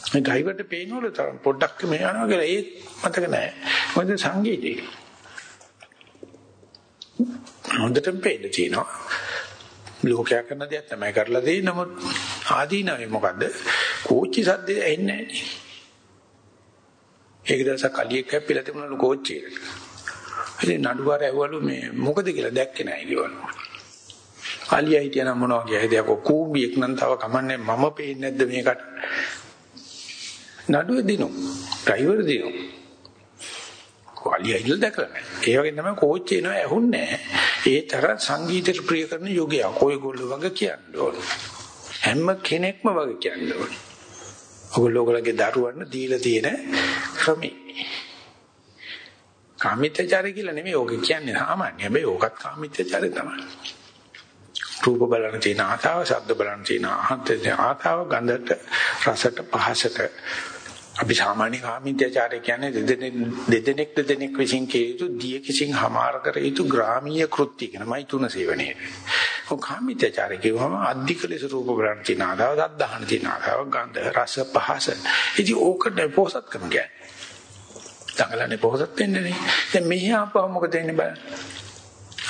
මේ ඩ්‍රයිවර්ට පේනවලු තරම් පොඩ්ඩක් මේ යනවා කියලා. ඒ මතක නැහැ. මොකද සංගීතය හොඳටම පේන්න තියෙනවා. ලෝකයා කරන දේක් තමයි කරලා දෙන්නේ. නමුත් ආදීනවේ මොකද්ද? කෝච්චි සද්දේ ඇහෙන්නේ නැහැ. ඒක දවසක් කලියෙක් හැප්පිලා තිබුණලු කෝච්චියට. ඉතින් නඩුවාර ඇහුවලු මේ මොකද කියලා දැක්කේ නැහැ කිව්වලු. අලියා හිටියනම් මොනවා කියයිද යකෝ කූඹියෙක් නම් තව කමන්නේ මම පේන්නේ නැද්ද මේකට? නඩුවේ දිනු. ඩ්‍රයිවර් දිනු. අලියා ඉල්ල දැකලා නැහැ. ඒ වගේ තමයි කෝච්චි එනවා ඇහුන්නේ ඒ තරම් සංගීතයට ප්‍රිය කරන යෝගයා කොයිගොල්ලෝ වගේ කියන්න ඕන. හැම කෙනෙක්ම වගේ කියන්න ඕන. ඔයගොල්ලෝගේ දරුවන්න දීලා තියෙන ක්‍රමී කාමීත්‍යචාරය කියලා නෙමෙයි ඕක කියන්නේ සාමාන්‍ය. හැබැයි ඕකත් කාමීත්‍යචාරය තමයි. රූප බලන තියෙන ආතාව, ශබ්ද බලන තියෙන ආතාව, ගන්ධට, රසට, පහසට අපි සාමාන්‍ය කාමීත්‍යචාරය කියන්නේ දෙදෙනෙක් දෙදෙනෙක් දෙදෙනෙක් විසින් කිය යුතු දිය කිසිං හමාර කර යුතු ග්‍රාමීය කෘත්‍ය කියනමයි තුන සේවනයේ. ඔය කාමීත්‍යචාරය කියවම අධික ලෙස රූප බලන තියෙන ආතාව, දහන තියෙන ආතාව, ගන්ධ, රස, පහස. ඉතින් ඕකට පොසත් කම කියන්නේ. දඟලන්නේ පොහොසත් වෙන්නනේ. දැන් මෙහි ආපුවම මොකද වෙන්නේ බලන්න.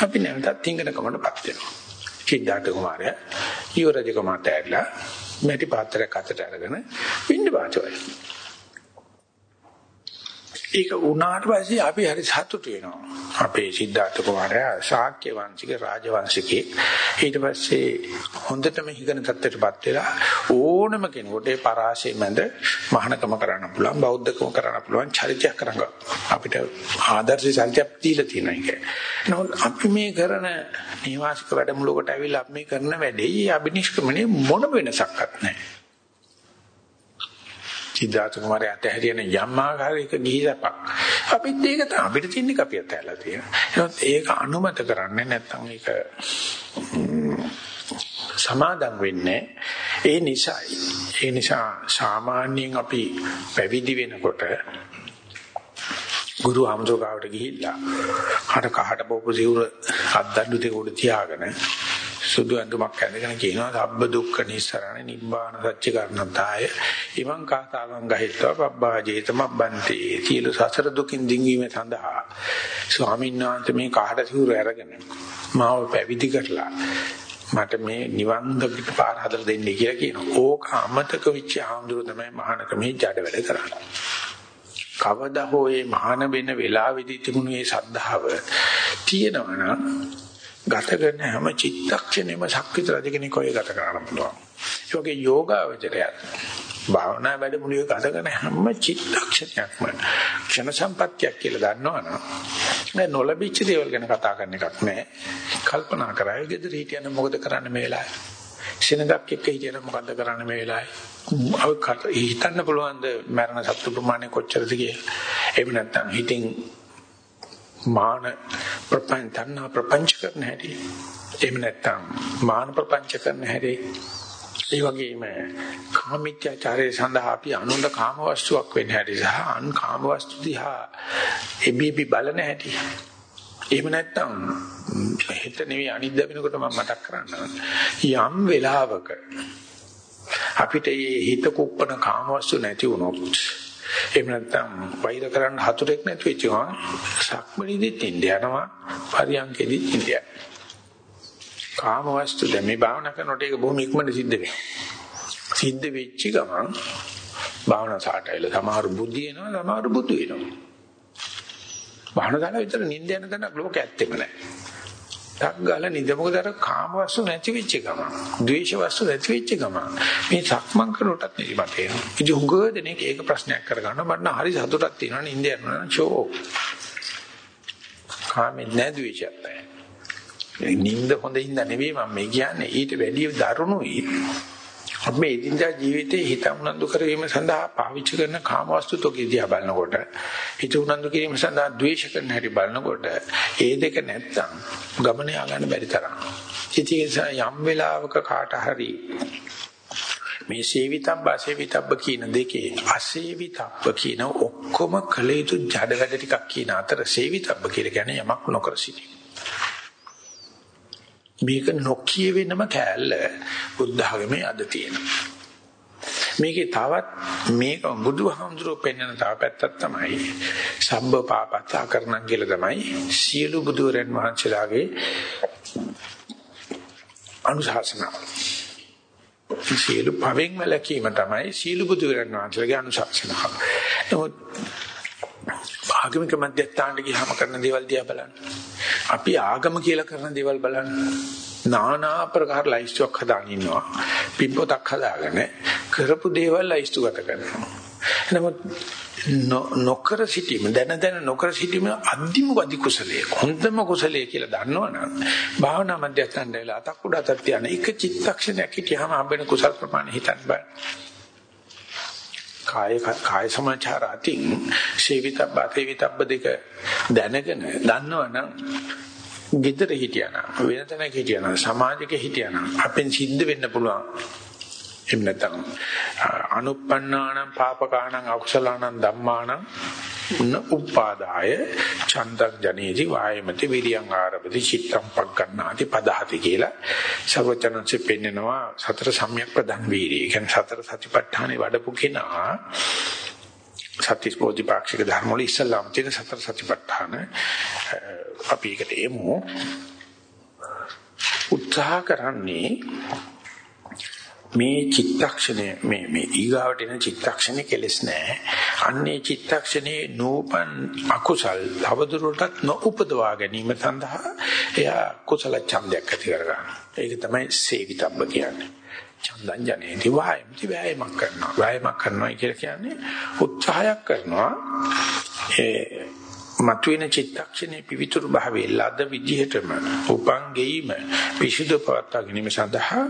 අපි නැවතත් තින්ගනකමටපත් වෙනවා. සිද්ධාර්ථ කුමාරයා යුවරජ කුමාරට ඇවිල්ලා මැටි පාත්‍රයක් අතට අරගෙන පින්න පාචෝයි. ඒක උනාට පස්සේ අපි හරි සතුටු වෙනවා. අපේ සිද්ධාර්ථ කුමාරයා ශාක්‍ය වංශික රාජවංශිකේ ඊට පස්සේ හොඳටම හිගන තත්ත්වයටපත් වෙලා ඕනම කෙනෙකුට ඒ පරාසය මැද මහානකම කරන්න පුළුවන් බෞද්ධකම කරන්න පුළුවන් චරිතයක් කරන්න අපිට ආදර්ශ චරිතයක් දීලා තියෙනවා ඒක. නමුත් අපි මේ කරන නිවාසික වැඩමුළුවකට ඇවිල්ලා අපි මේ කරන වැඩේ අබිනිෂ්ක්‍මණය මොන වෙනසක්වත් නැහැ. සිද්ධාර්ථ කුමාරයා ඇතහැරියන යම් ආකාරයක ගිහිසපක්. අපිත් ඒක තමයි අපිට තින්නේ කපියත් ඇලා තියෙනවා. ඒක අනුමත කරන්නේ නැත්නම් ඒක සමාදම් වෙන්නේ ඒ නිසායි. ඒ නිසා සාමාන්‍යයෙන් අපි පැවිදි වෙනකොට ගුරු ආමතුගාවට ගිහිල්ලා අර කහට බොපු සිවුර අද්දඩු දෙක උඩ තියාගෙන සුදු ඇඳුමක් ඇඳගෙන කියනවා සබ්බ දුක්ඛ නිස්සරණ නිබ්බාන සත්‍ය කරණතාය ඉමං කාතාවං ගහිත්වා පබ්බාජේත මබ්බන්ති සියලු සසර දුකින් දින්වීම සඳහා ස්වාමීන් වහන්සේ මේ කාට සිවුර අරගෙන මාව පැවිදි කරලා මට මේ නිවන් දකිට පාර හදලා දෙන්නේ කියලා කියනවා. ඕක අමතක වෙච්ච ආම්දුර තමයි මහානකමේ ජඩ වැඩ කරන්නේ. කවදා හෝ මේ මහාන වෙන වෙලාවෙදී තිබුණු මේ සද්ධාව තියෙනවනම් ගත කරන හැම චිත්තක්ෂණෙම ශක්තිත රජ කෙනෙක් ඔය ගත කරන්න පුළුවන්. ඒ වගේ යෝගාවචරය භාවනා වැඩමුළුවේ ගත කරන හැම චිත්තක්ෂණයක්ම ක්ෂණ සම්පත්තියක් කියලා දන්නවනම් මේ නොලබිච්ච දේවල් ගැන කතා කරන එකක් නෑ. කල්පනා කරාය ගෙදර හිටියන මොකද කරන්න මේ වෙලාවේ? සිනගක් එක්ක හිටියන මොකද්ද කරන්න මේ වෙලාවේ? හිතන්න පුළුවන්ද මරණ සත්තු ප්‍රමාණය කොච්චරද කියලා? එහෙම නැත්නම් හිතින් මාන ප්‍රපංච තණ්හා ප්‍රපංච කරන හැටි. එහෙම නැත්නම් මාන ප්‍රපංච කරන හැටි. ඒ වගේම කාමීත්‍යාචාරයේ සඳහා අපි අනුන්ද කාම වස්තුවක් වෙන්න හැටි සහ අන් කාම වස්තු දිහා එබිබි බලන හැටි. එහෙම නැත්නම් හෙට නෙවෙයි අනිද්දා වෙනකොට මම මතක් කරන්නම් යම් වෙලාවක අපිට මේ හිත කුප්පන කාම වස්තු නැති වුණොත් එහෙම නැත්නම් වෛර කරන්න හතුරෙක් නැති වෙච්ච ගමන් සක්මණේදිත් ඉන්න යනවා පරියන්කෙදිත් ඉන්න යනවා. කාම වස්තු දැන් මේ භාවනා කරනකොට ඒක බොහොම ඉක්මනට සිද්ධ වෙනවා. සිද්ධ වෙච්ච ගමන් භාවනා සාටයිල සමහර බුද්ධි එනවා සමහර බුදු වෙනවා. භාවනා කරලා විතර නිින්ද යන තැනක් ලෝකෙ ඇත්තෙම නැහැ. ටක් ගාලා නිද මොකද අර කාම වස්තු නැති වෙච්ච ගම. ද්වේෂ වස්තු නැති වෙච්ච ගම. මේ සක්මන් කරනටත් නිදිමත එනවා. ඉතින් හුඟ දෙනෙක් ඒක ප්‍රශ්නයක් කරගන්නවා. මට හරි සතුටක් තියෙනවා නින්ද යනවා ෂෝ. කාමෙන් නැ ද්වේෂයක් නැහැ. නිින්ද හොඳින්ද නෙවෙයි මම මේ කියන්නේ ඊට වැඩිය දරුණුයි අපි එදිනදා ජීවිතේ හිත උනන්දු කරවීම සඳහා පාවිච්චි කරන කාමවස්තු තෝකීදියා බලනකොට හිත උනන්දු කිරීම සඳහා ද්වේෂ කරන හැටි බලනකොට ඒ දෙක නැත්තම් ගමන ය아가න්න බැරි තරම් ඉතින් යම් වෙලාවක කාට හරි මේ සේවිතබ්බ අසේවිතබ්බ කියන දෙකේ අසේවිතබ්බ කියන ඔක්කොම කළ යුතු ජඩ වැඩ ටිකක් කියන අතර සේවිතබ්බ කියලා කියන්නේ යමක් නොකර සිටීම. මේක නොකිය වෙනම කෑල්ල බුද්ධ ආගමේ අද තියෙනවා. මේකේ තවත් මේක බුදුහාමුදුරුවෝ පෙන්වන තව පැත්තක් තමයි සම්බ පාපතා කරන කියලා තමයි සියලු බුදුරන් වහන්සේලාගේ අනුශාසනාව. සියලු පවෙන් වැළකීම තමයි සීල බුදුරන් වහන්සේගේ අනුශාසනාව. නමුත් ආගමික මධ්‍යස්ථානට ගියාම කරන දේවල් දිහා බලන්න. අපි ආගම කියලා කරන දේවල් බලන්න. নানা ආකාර ලයිස්ට්ුවක් හදාගෙන ඉන්නවා. පිම්පොතක් හදාගෙන කරපු දේවල් ලයිස්ට්ුගත කරනවා. නමුත් නොකර සිටීම දැන දැන නොකර සිටීම අද්දිම වදි කුසලයේ හොඳම කුසලයේ කියලා දන්නවනම් භාවනා මධ්‍යස්ථානට වෙලා අතක් උඩ අතක් තියන එක චිත්තක්ෂණයක් හිටියාම හම්බෙන කුසල ප්‍රමාණය හිතන්න බෑ කාය කාය සමාචාර අතින් සේවිතබ්බ අතේවිතබ්බ දෙක දැනගෙන දන්නවනම් gedara හිටියානම් වෙන තැනක හිටියානම් සමාජයක හිටියානම් අපෙන් සිද්ධ වෙන්න පුළුවන්. එහෙම නැත්නම් අනුප්පන්නානම් පාපකානම් අකුසලානම් ධම්මානම් උන්න උපාදාය චන්දං ජනේති වායමති විරියං ආරබති චිත්තං පග්ගණ්ණාති පදහති කියලා සර්වචනන්සේ පෙන්නනවා සතර සම්‍යක් ප්‍රදන් වීර්යය. කියන්නේ සතර සතිපට්ඨානේ වඩපු කෙනා සත්‍තිස් බෝධිපාක්ෂික ධර්ම වල ඉස්සල්ලාම තියෙන සතර සතිපට්ඨාන අපි ඒකට එමු උත්සාහ කරන්නේ මේ චිත්තක්ෂණය මේ මේ ඊගාවට එන චිත්තක්ෂණේ කෙලස් නැහැ. අන්නේ චිත්තක්ෂණේ නූපන් අකුසල් අවදුරටත් නොඋපදවා ගැනීම සඳහා එයා කුසල ඡන්දයක් ඇති කරගන්න. ඒක තමයි සේවිතබ්බ කියන්නේ. චන්දං ජනේති වායම්ති වෑයමක් කරනවා. වෑයමක් කරනවා කියලා කියන්නේ උත්සාහයක් කරනවා. ඒ මතුවෙන චිත්තක්ෂණේ පිවිතුරු භාවයේ ලද විදිහටම උපං ගෙයිම විසුද්ධ පවත්වා ගැනීම සඳහා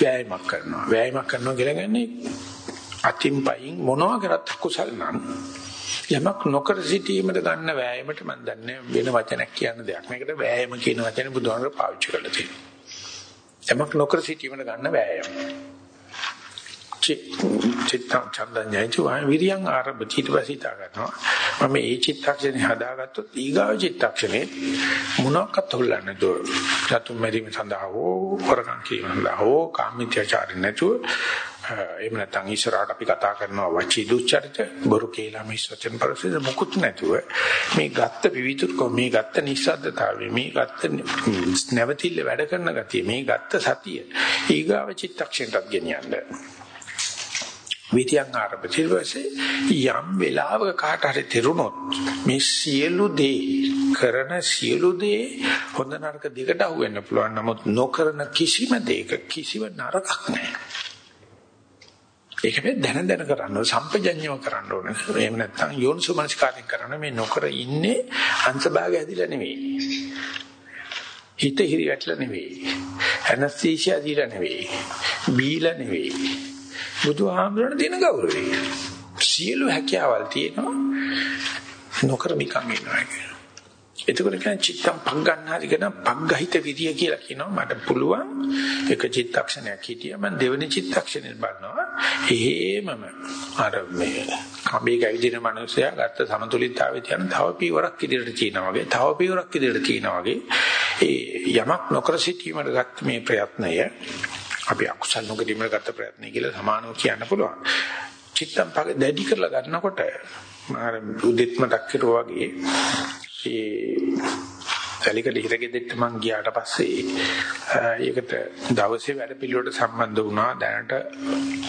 වෑයමක් කරනවා. වෑයමක් කරනවා කියලා කියන්නේ අතින් පයින් මොනවා කරත් කුසල් නම් යමක් නොකර සිටීමට ගන්න වෑයමට මම දන්නේ වෙන වචනයක් කියන්න දෙයක්. මේකට වෑයම කියන වචනේ බුදුහාමර පාවිච්චි කරලා තියෙනවා. යමක් නොකර සිටීමට ගන්න වෑයම. චිත්තං චන්දඤ්ඤයිච වා විරියං ආරම්භ චිත්තවසිතා ගන්නවා. මම මේ චිත්තක්ෂණේ හදාගත්තොත් ඊගාව චිත්තක්ෂණේ මොනක්වත් හොල්ලන්නේ දෝ සතුම් මෙරිම සඳහා හෝ වරකම් කීම සඳහා හෝ කාමීත්‍යචාරය නැතුව එහෙම නැත්නම් ඉස්සරහට අපි කතා කරනවා වචී දුච්චරිත බොරු කියලා මේ වචන පරිසද මුකුත් නැතුව මේ ගත්ත විවිධක මේ ගත්ත නිස්සද්දතාවය මේ ගත්ත නැවතිල්ල වැඩ කරන ගතිය මේ ගත්ත සතිය ඊගාව චිත්තක්ෂණයට ගෙනියන්න. විද්‍යං ආරම්භ. ඊපස්සේ යම් වෙලාවක කාට හරි තිරුණොත් මේ සියලු දේ කරන සියලු දේ හොඳ නරක දෙකට අහු වෙන්න පුළුවන්. නමුත් නොකරන කිසිම දෙයක කිසිව නරකක් නැහැ. ඒක මේ දැන දැන කරන්න ඕන සම්පජඤ්ඤව කරන්න ඕන. එහෙම නැත්නම් යෝනිසෝමනස්කාරයෙන් කරන්න මේ නොකර ඉන්නේ අංශභාගය ඇදිලා නෙවෙයි. හිත හිරි වැටලා නෙවෙයි. ඇනස්තීෂියා දීලා නෙවෙයි. බීලා නෙවෙයි. බුදුහාමුදුරණ දෙන ගෞරවය. සියලු හැකියාවල් තියෙනවා නොකර නිකන් ඉන්නවා කියන. එතකොට කියන චිත්තම් පග්ගන්නාදි කියන පග්ගහිත විරිය කියලා කියනවා මට පුළුවන් එක චිත්තක්ෂණයක් හිටිය මම දෙවෙනි චිත්තක්ෂණය බලනවා එහෙමම අර මේ කඹේ ගැවිදින මනුස්සයා ගත්ත සමතුලිතතාවය තියන තව පීවරක් ඉදිරියට තියනවා වගේ තව පීවරක් ඉදිරියට තියනවා වගේ ඒ යමක් නොකර සිටීමට ගත්ත මේ ප්‍රයත්නය අපි අකුසල් නොකිරීමකට ගත ප්‍රයත්නය කියලා සමානව කියන්න පුළුවන්. චිත්තම් පග දැඩි කරලා ගන්නකොට මාර උදෙත් මතක් කරුවා වගේ ඒ සැලිකඩ හිරගෙදෙට්ට මං ගියාට පස්සේ ඒකට දවසේ වැඩ පිළිවෙලට සම්බන්ධ වුණා දැනට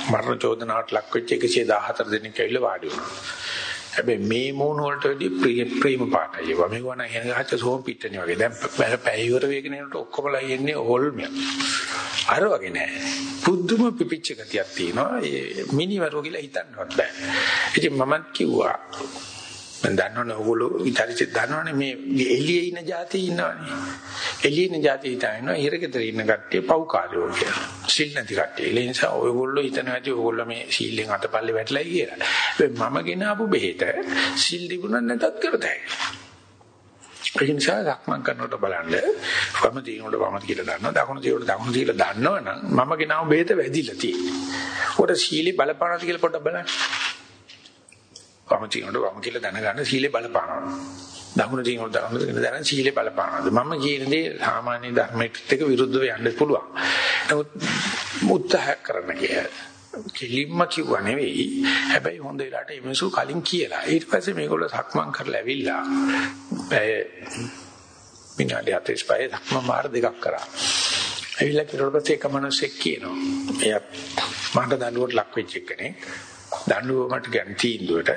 මරණ චෝදනාවට ලක් වෙච්ච 114 දෙනෙක් ඇවිල්ලා වාඩි වුණා. හැබැයි මේ මූණ වලට වැඩි ප්‍රිය ප්‍රේම පාටයි. ඒවා මේවා නම් එන ගහච්ච සෝම් පිට්ටනේ වගේ. දැන් පැය ඉවර වෙගෙන යනකොට ඔක්කොමලා යන්නේ හොල්මිය. අර වගේ නෑ. පුදුම පිපිච්ච ගතියක් තියෙනවා. ඒ මිනිවරු කියලා හිතන්නවත් බෑ. ඉතින් මමත් කිව්වා මම දන්නවනේ ඕගොල්ලෝ ඉතරිච දන්නවනේ මේ එළියේ ඉන්න જાති ඉන්නවනේ. එළියේ ඉන්න જાති ඉතිනවා හිරගෙදර ඉන්න කට්ටිය පව්කාරයෝ කියලා. සිල් නැති කට්ටිය. ඒ නිසා ඔයගොල්ලෝ හිතනවා ඇති ඔයගොල්ලෝ මේ සීලෙන් අතපල්ලේ වැටලයි කියලා. මම ගෙන ආපු බෙහෙත සිල් තිබුණා නැතත් කරතයි. ඒ නිසා සක්මන් කරනකොට බලන්න වම දිනනකොට වම කියලා දන්නවා දකුණු දිනනකොට දකුණු කියලා දන්නවනම් මම ගෙනාව බෙහෙත වැදිලා තියෙන්නේ. උඩ සීලි බලපානවාද කියලා පොඩ්ඩක් බලන්න. වම දිනනකොට වම කියලා දැනගන්න සීලේ බලපානවා. දකුණු දිනනකොට දකුණු කියලා දැනගන්න සීලේ බලපානවාද. මම කියන දේ සාමාන්‍ය ධර්මයට එක්ක විරුද්ධව යන්න පුළුවන්. නමුත් උත්සාහ කරන්න කියලා. කෙලින්ම කිව්වා නෙවෙයි. හැබැයි හොඳ වෙලාවට මේ මිනිස්සු කලින් කියලා. ඊට පස්සේ මේගොල්ලෝ සක්මන් කරලා ඇවිල්ලා පැය විනාඩි 45 සක්මන් මාර දෙකක් කරා. ඇවිල්ලා ඊට පස්සේ එක මිනිහෙක් කියනවා. එයා මට දඬුවට ලක් වෙච්ච කෙනෙක්. දඬුව මට ගැන් තීන්දුවට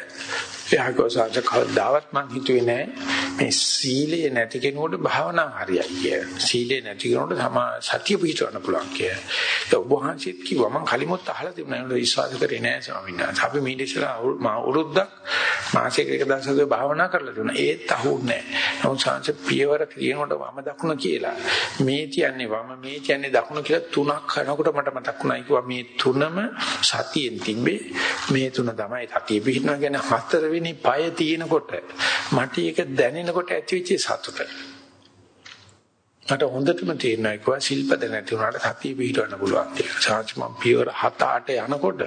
එයා කෝසාංශ කවදාවත් මං හිතුවේ නෑ මේ සීලය නැති කෙනෙකුට භාවනා හරියයි කිය. සීලය නැති කෙනෙකුට සමා සතිය පිටවන්න පුළුවන් කිය. ඒ ඔබ වහන්සේත් කිව්වා මං කලිමුත් අහලා තිබුණා ඒක විශ්වාස කරේ නෑ ස්වාමීන් වහන්සේ. අපි මේ ඉස්සලා මා උරුද්දක් මාසෙක එක දවසක භාවනා කරලා දුන්නා. ඒත් අහුන්නේ නෑ. නමුත් සාංශ පියවර කියනකොට වම දකුණ කියලා. මේ කියන්නේ වම මේ කියන්නේ දකුණ කියලා තුනක් කරනකොට මට මතක් වුණා කිව්වා මේ තුනම සතියෙන් තිබ්බේ. මේ තුන තමයි සතිය පිහිටනවා කියන්නේ හතරවෙනි දෙවෙනි পায় තියෙනකොට මට ඒක දැනෙනකොට ඇතිවෙච්ච සතුට. මට හොඳටම තේරෙනවා ඒක ශිල්පද නැති වුණාට සතිය පිහිටවන්න පුළුවන් කියලා. සාංශ මම පියවර 7 8 යනකොට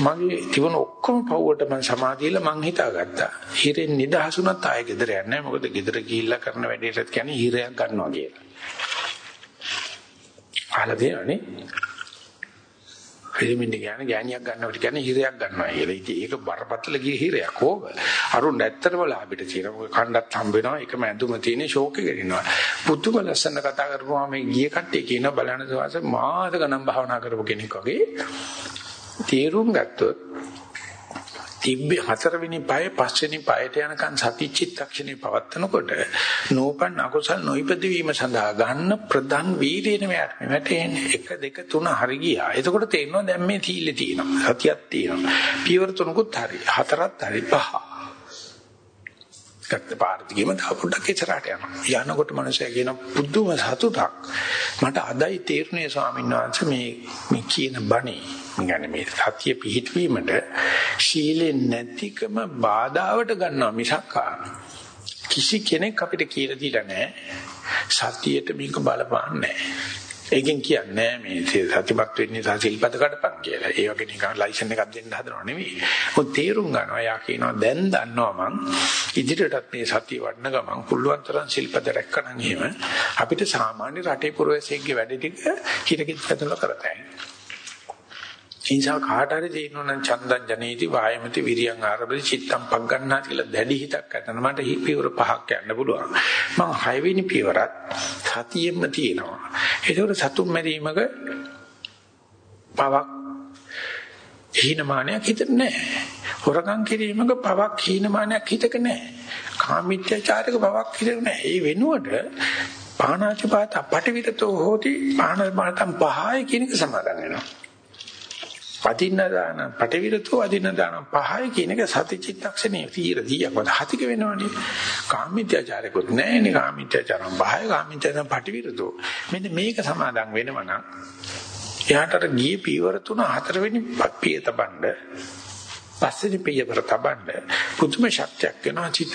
මගේ තිබුණ ඔක්කොම පවුවට මම සමාධියල මං හිතාගත්තා. හිරෙන් නිදහසුණත් ආයෙ ගෙදර යන්නේ නැහැ. මොකද ගෙදර ගිහිල්ලා කරන වැඩේට කියන්නේ හිරයක් ගන්නවා කියලා. අහලා තියෙනවනේ. පිරමිඩ් කියන්නේ ගෑණියක් ගන්නවට කියන්නේ හිරයක් ගන්නවා කියලා. ඉතින් ඒක බරපතල ගිය හිරයක් ඕක. අරුන් ඇත්තටම ලාභෙට තියෙන මොකද කණ්ඩත් හම්බ වෙනවා එකම ඇඳුම තියෙන ෂෝක් එක ගෙනිනවා. පුදුම ලස්සන කතා කරපුවාම මේ ගිය කට්ටිය කියන බලන දවස මාස ගණන් භාවනා කරපු කෙනෙක් වගේ තීරුම් ගත්තොත් තිබ්බේ හතරවෙනි පය පස්වෙනි පයට යනකන් සතිචිත්තක්ෂණේ පවත්නකොට නෝපන් අකුසල් නොයිපද වීම සඳහා ගන්න ප්‍රධාන වීර්යන මෙයාට වැටෙන්නේ 1 2 3 හරි ගියා. එතකොට තේරෙනවා දැන් මේ තීලේ තියෙනවා. සතියක් තියෙනවා. පියවර තුනකුත් හරි. හතරත් හරි පහ. ගත්ත පාර්තිගෙම තව පොඩ්ඩක් ඉස්සරහට යනවා. යනකොට මනුස්සයා කියන පුදුම සතුටක්. මට අදයි තේරුනේ ස්වාමීන් වහන්සේ මේ මේ කියන බණේ. يعني මේ සතිය පිහිටවීමට ශීලෙ නැතිකම බාධාවට ගන්නවා මිසක් කිසි කෙනෙක් අපිට කියලා දීලා නැහැ. සතියට මේක බලපාන්නේ නැහැ. ඒකෙන් කියන්නේ මේ සත්‍යමත් වෙන්නේ සාසිල්පද කඩපන් කියලා. ඒ වගේ නිකන් ලයිසන් එකක් දෙන්න හදනව නෙවෙයි. මොකද තේරුම් ගන්නවා. යා කියනවා දැන් දන්නවා මං ඉදිරියටත් මේ සතිය වඩන ගමන් පුළුවන් තරම් ශිල්පද රැක්කනම් එහෙම අපිට සාමාන්‍ය රටේ පුරවැසියෙක්ගේ වැඩ ටික කිරකිට ඇතුළත කරතයි. ඉන්සා කාට හරි තේරෙනවා නම් චන්දං ජනේති වායමති විරියං ආරබති චිත්තම් පග්ගන්නා කියලා දැඩි හිතක් ඇතන මට පියවර පහක් යන්න පුළුවන්. මම හයවෙනි පියවරත් සතියෙම තියෙනවා. ඒකෝර සතුම් මැරීමක පවක් හීනමානයක් හිතට නැහැ හොරකම් කිරීමක පවක් හීනමානයක් හිතක නැහැ කාමීත්‍යචාරක පවක් හිතක නැහැ ඒ වෙනුවට පානාචපාත පටිවිරතෝ හෝති පානමාතම් පහයි කියන එක සමාදන් වෙනවා. පදින්න දාන පටිවිරතෝ අදින්න දාන. පහයි කියන එක සති චිත්තක්ෂණේ තීර 100ක් වද? හතික වෙනවනේ. කාමීත්‍යචාරකුත් නැහැනේ කාමීත්‍යචාරම්. පහයි කාමීත්‍යචාරම් පටිවිරතෝ මෙන්න මේක සමාදන් වෙනවනම් එයාට අර ගිය පීවර තුන හතරවෙනි පිය තබන්න පස්වෙනි පියවර තබන්න පුදුම ශක්තියක් වෙනවා. චිත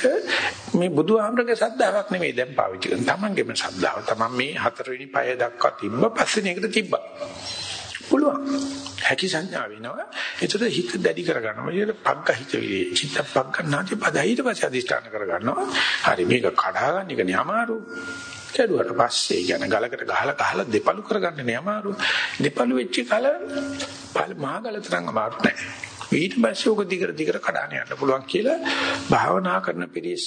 මේ බුදුහාමරගේ සද්ධාාවක් නෙමෙයි දැන් පාවිච්චි කරන. තමන්ගේම සද්ධාව තමන් මේ හතරවෙනි පය දක්වා තිබ්බ පස්වෙනි එකට තිබ්බා. පුළුවන්. හැකි සංඥා වෙනවා. ඒතර හිත දැඩි කරගන්නවා. ඊට පග්ග හිත විරේ. චිත්ත පග්ගන්නාති පදහිත පස්සේ අදිෂ්ඨාන කරගන්නවා. හරි මේක කඩා ගන්න එක නේ අමාරු. කැඩුවට පස්සේ කියන ගලකට ගහලා ගහලා දෙපළු කරගන්න නේ අමාරු. දෙපළු වෙච්ච කල මහා ගල තරම් අමාරු නෑ. ඊට පස්සේ උක දිගට දිගට කඩාන යන්න පුළුවන් කියලා භාවනා කරන පිරිස්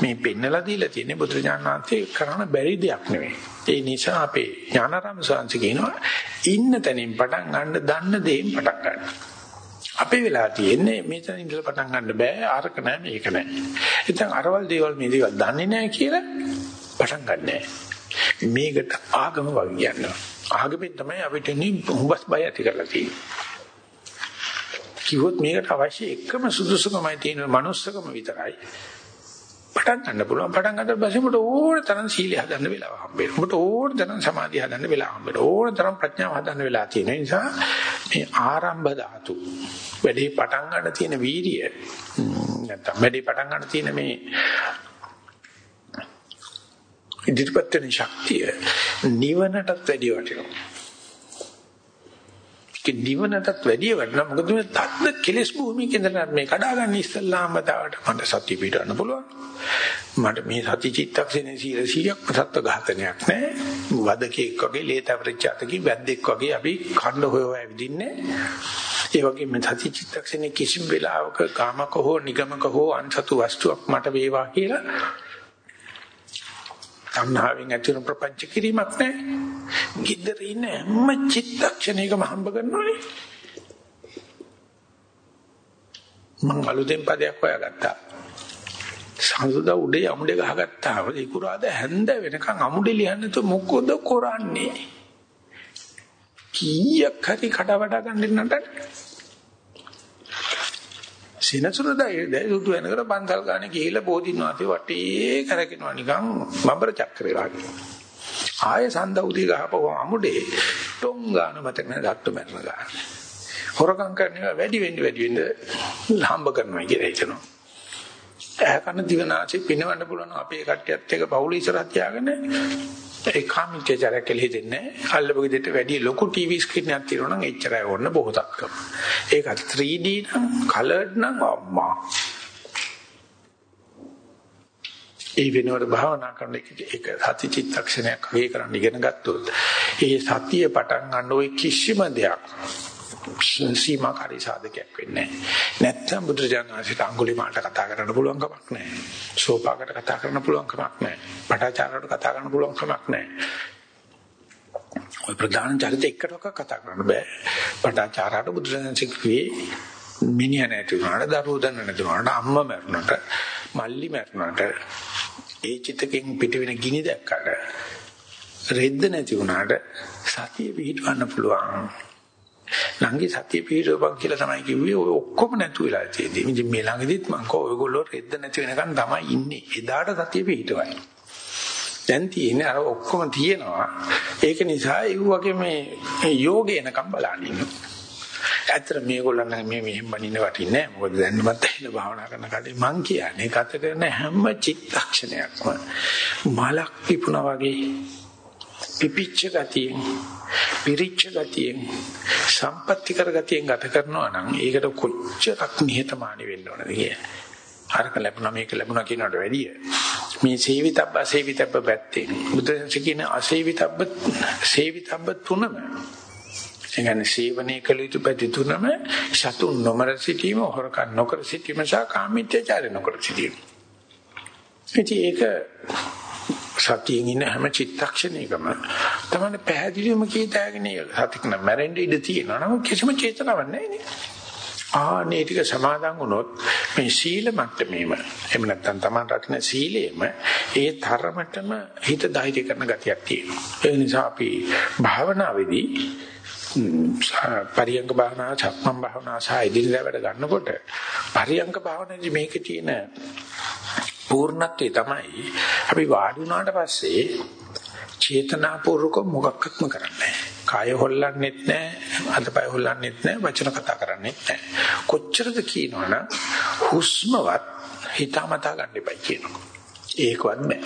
මේ පෙන්නලා දීලා තියෙන්නේ බුදුරජාණන් වහන්සේ කරන බැරි දෙයක් නෙවෙයි. ඒ නිසා අපේ ඥානාරාම සාංශ කියනවා ඉන්න තැනින් පටන් ගන්න දන්න දේෙන් පටන් ගන්න. අපේ වෙලා තියෙන්නේ මෙතන ඉඳලා පටන් ගන්න බෑ අරක නෑ මේක නෑ. ඉතින් අරවල් දේවල් මේ දේවල් දන්නේ නෑ කියලා පටන් ගන්නෑ. මේකට ආගම වගේ කියනවා. ආගමෙන් තමයි අපිට නේ හුඹස් බය ඇති කරලා තියෙන්නේ. කිව්වොත් මේකට අවශ්‍ය එකම සුදුසුකමයි තියෙන මනුස්සකම විතරයි. පටන් ගන්න පුළුවන් පටන් ගන්න පස්සේ උඹට ඕන තරම් සීලය හදන්න වෙලාව හම්බෙනවා. උඹට ඕන තරම් සමාධිය හදන්න වෙලාව හම්බෙනවා. ඕන තරම් ප්‍රඥාව හදන්න වෙලාව තියෙන නිසා මේ ආරම්භ ධාතු වැඩේ පටන් ගන්න තියෙන වීර්යය නැත්නම් වැඩේ පටන් ගන්න තියෙන මේ ඉදිරිපත් වෙන ශක්තිය නිවනටත් වැඩි වටිනවා. ඒක නිවනටත් වැඩි වටිනවා. මොකද මේ තත්ත්ව කෙලස් භූමියක ඉඳලා මේ කඩාගන්න ඉස්සල්ලාම තාවට මට සත්‍ය පිටවන්න පුළුවන්. මට මේ සති චිත්තක්ෂණේ 100ක් සත්ව ඝාතනයක් නැහැ. වදකෙක් වගේ ලේතවරිච්ඡාතකි වැද්දෙක් වගේ අපි කණ්ඩ හොය හොය විදින්නේ. ඒ වගේ මේ සති චිත්තක්ෂණේ කිසිම වෙලාවක කාමක හෝ නිගමක හෝ අන්සතු වස්තුවක් මට වේවා කියලා තණ්හාවෙන් ඇති වෙන ප්‍රපංච කිරීමක් නැහැ. ගිද්දර ඉන්න හැම චිත්තක්ෂණයකම හම්බ කරනෝනේ. මං අලුතෙන් පදයක් හොයාගත්තා. සංසුදා උඩේ අමුඩේ ගහගත්තා. ඒ කුරාද හැන්ද වෙනකන් අමුඩේ ලියන්න තු මොකද කරන්නේ? කීයක් හරි කඩවඩ ගන්න නටන්නේ. සෙනසුරදා ඒ සුදු වෙනකර පන්සල් ගානේ ගිහිල්ලා බෝධින් වාසේ වටේ කරකිනවා නිකන් බඹර චක්‍රේ වගේ. ආයේ සඳ උදී ගහපුව අමුඩේ ටොං ගාන මතක නැහැ දත්තු මරන ගාන. හොරකම් කරනවා වැඩි වෙන්න වැඩි වෙන්න හම්බ කරනවා කියලා හිතනවා. ඇහ කන දිවනාසි පිනවන්න පුළුවන් අපේ කට්ටියත් එක පවුල ඉස්සරහ තියාගෙන ඒ කාමීත්‍යචාරය කියලා හිතෙන්නේ අල්ලපු ගෙදරට වැඩි ලොකු ටීවී ස්ක්‍රීන් එකක් තියෙනවා නම් එච්චරයි ඕන්න බොහෝතක්කම. ඒක 3D නම් කලර්ඩ් නම් අම්මා. ඒ වෙනවට භාවනා කරන එක ඒක සති චිත්තක්ෂණයක් වගේ කරන්න ඉගෙන ගත්තොත් ඒ සතිය පටන් ගන්න ওই කිසිම දෙයක් සීමාකාරී සාධකයක් වෙන්නේ නැත්නම් බුදුරජාණන්සේට අඟුලිමාලට කතා කරන්න පුළුවන් කමක් නැහැ. සෝපාකට කතා කරන්න පුළුවන් කමක් නැහැ. පටාචාරයට කතා කරන්න පුළුවන් කමක් නැහැ. ඔය ප්‍රධාන චරිත එක්කටක කතා කරන්න බෑ. පටාචාරයට බුදුරජාණන්සේ කිව්වේ මිනිහ නැති වුණාට දරුවෝ දන්න නැති වුණාට අම්මා මැරුණාට මල්ලි මැරුණාට ඒ චිතකෙන් පිට වෙන ගිනි දැක්කට රෙද්ද නැති වුණාට සතිය පිහිටවන්න පුළුවන්. ළඟේ සතිය පිහිටවපන් කියලා තමයි කිව්වේ ඔය ඔක්කොම නැතු වෙලා තියෙන්නේ. ඉතින් මේ ළඟදිත් මං කෝ ඔයගොල්ලෝ රෙද්ද නැති වෙනකන් තමයි ඉන්නේ. එදාට සතිය පිහිටවයි. දැන් තියෙන්නේ අර ඔක්කොම තියෙනවා. ඒක නිසා ඒ වගේ මේ යෝගේනකම් බලන්න ඉන්නවා. ඇත්තට මේගොල්ලන් මේ මෙහෙම බනින්න වටින්නේ නැහැ. මොකද දැන්නමත් ඇහිලා භාවනා කරන කඩේ මං කියන්නේ ගත කරන හැම චිත්තක්ෂණයක්ම මලක් පිපුණා වගේ පිපිච්ච ගතියෙන් පිරිච්ච ගතියෙන් සම්පත්‍ති කර ගතියෙන් ගත කරනවා නම් ඒකට කොච්චරක් නිහතමානී වෙන්න ඕනද කියන්නේ. අරක ලැබුණා මේක ලැබුණා කියනකට වැඩිය මේ සේවිතබ්බ අසේවිතබ්බ පැත්තේ බුදුන් කියන අසේවිතබ්බ සේවිතබ්බ තුනම එගන්නේ සේවනයේ කළ යුතු පැති තුනම සතුන් නොමර සිටීම, හොරකම් නොකර සිටීම සහ කාමීත්‍යචාරය නොකර සිටීම. ඉතින් ඒක සතියෙන් ඉන්න හැම චිත්තක්ෂණයකම තමයි පැහැදිලිවම කීතාගෙන සතික නම් මැරෙන්න ඉඩ තියෙනවා. නමුත් කිසිම චේතනාවක් නැහැ නේ. ආනේ ටික සමාදන් වුණොත් මේ සීල මට්ටමේම එහෙම නැත්නම් Taman රකින්න සීලයේම ඒ තරමටම හිත ධෛර්ය කරන ගතියක් තියෙනවා. ඒ නිසා අපි භාවනාවේදී පරියංග භාවනා, සක්මන් භාවනා සහ ඉදිරියට වැඩ ගන්නකොට පරියංග භාවනාවේ මේකේ තියෙන පූර්ණත්වය තමයි. අපි වාඩි වුණාට පස්සේ චේතනාපූර්වක මොකක්වත්ම කරන්නේ කාය හොල්ලන්නෙත් නැහැ අතපය හොල්ලන්නෙත් නැහැ වචන කතා කරන්නෙත් නැහැ. කොච්චරද කියනවනම් හුස්මවත් හිතාමතා ගන්න එපයි කියනවා. ඒකවත් බෑ.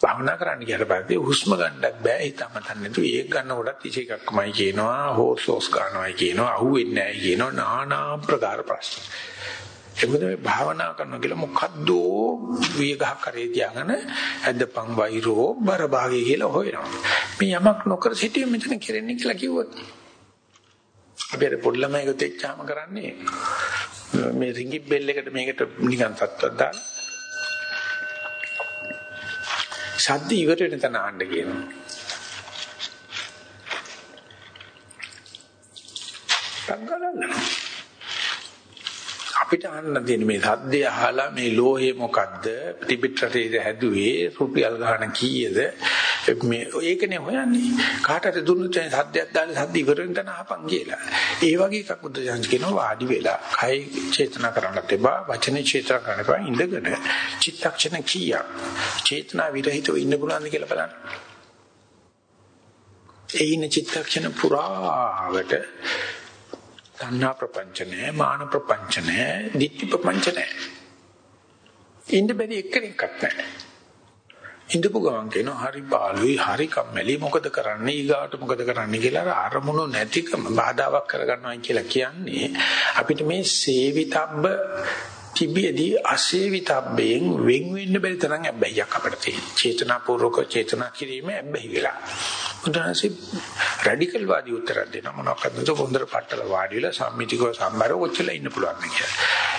භාවනා කරන්න ගියට පස්සේ හුස්ම ගන්නත් බෑ හිතම තන්නේ තු ඒක ගන්න කොටත් ඉච එකක්මයි කියනවා හෝස් හෝස් ගන්නවයි කියනවා අහුවෙන්නේ නැහැ කියනවා নানা ප්‍රකාර ප්‍රශ්න. එමුද මේ භාවනා කරනවා කියලා මොකද්ද වියගහ කරේ තියාගෙන ඇද්දපන් වෛරෝ බරභාගය කියලා හොයනවා. මේ යමක් නොකර සිටිය මෙතන කෙරෙන්නේ කියලා කිව්වොත්. අපි අර පොඩි ළමයිකට එච්චාම කරන්නේ. මේ රිංගි බෙල් එකට මේකට නිකන් තත්ත්වයක් දාලා. ශබ්ද ඉවර වෙන තැන අහන්න කියනවා. සංකලන අපිට අහන්න දෙන්නේ මේ සද්දය අහලා මේ ලෝහේ මොකද්ද ටිබෙට් රටේ හැදුවේ රුපියල් ගන්න කීයද මේ ඒකනේ හොයන්නේ. කාටද දුන්නොත් සද්දයක් දාලා සද්ද ඉවර වෙන තැන අහපන් කියලා. ඒ වගේ එකක් බුද්ධ ජානක කියනවා වාඩි වෙලා කය චේතනා කරන්න තිබා වචනේ චේතනා කරන්න එපා ඉඳගෙන චිත්තක්ෂණ කීයක් චේතනා විරහිතව ඉන්න පුළුවන්ද කියලා බලන්න. ඒ ඉන්න චිත්තක්ෂණ පුරාවට තණ්හා ප්‍රපංච නැහැ, මාන ප්‍රපංච නැහැ, ditthi ප්‍රපංච නැහැ. ඉන්න බැරි එක්කෙනෙක්වත් නැහැ. ඉඳපු ගමන් කියනවා හරි බාලුයි හරි කම්මැලි මොකද කරන්නේ ඊගාට මොකද කරන්නේ කියලා අරමුණු නැතිකම බාධාවක් කරගන්නවා කියලා කියන්නේ අපිට මේ සේවිතබ්බ තිබියදී අසේවිතබ්බයෙන් වෙන් වෙන්න බැරි තරම් අබ්බැහියක් අපිට තියෙනවා. චේතනාපූර්වක චේතනා කිරීම අබ්බැහි වෙලා. උදාහරණසි රැඩිකල් වාදී උත්තරයක් දෙනවා මොනවක්ද නැතුව හොඳට පట్టල වාඩි වෙලා සම්මිතිකව සම්බරව ඔච්චලා ඉන්න පුළුවන් කියලා.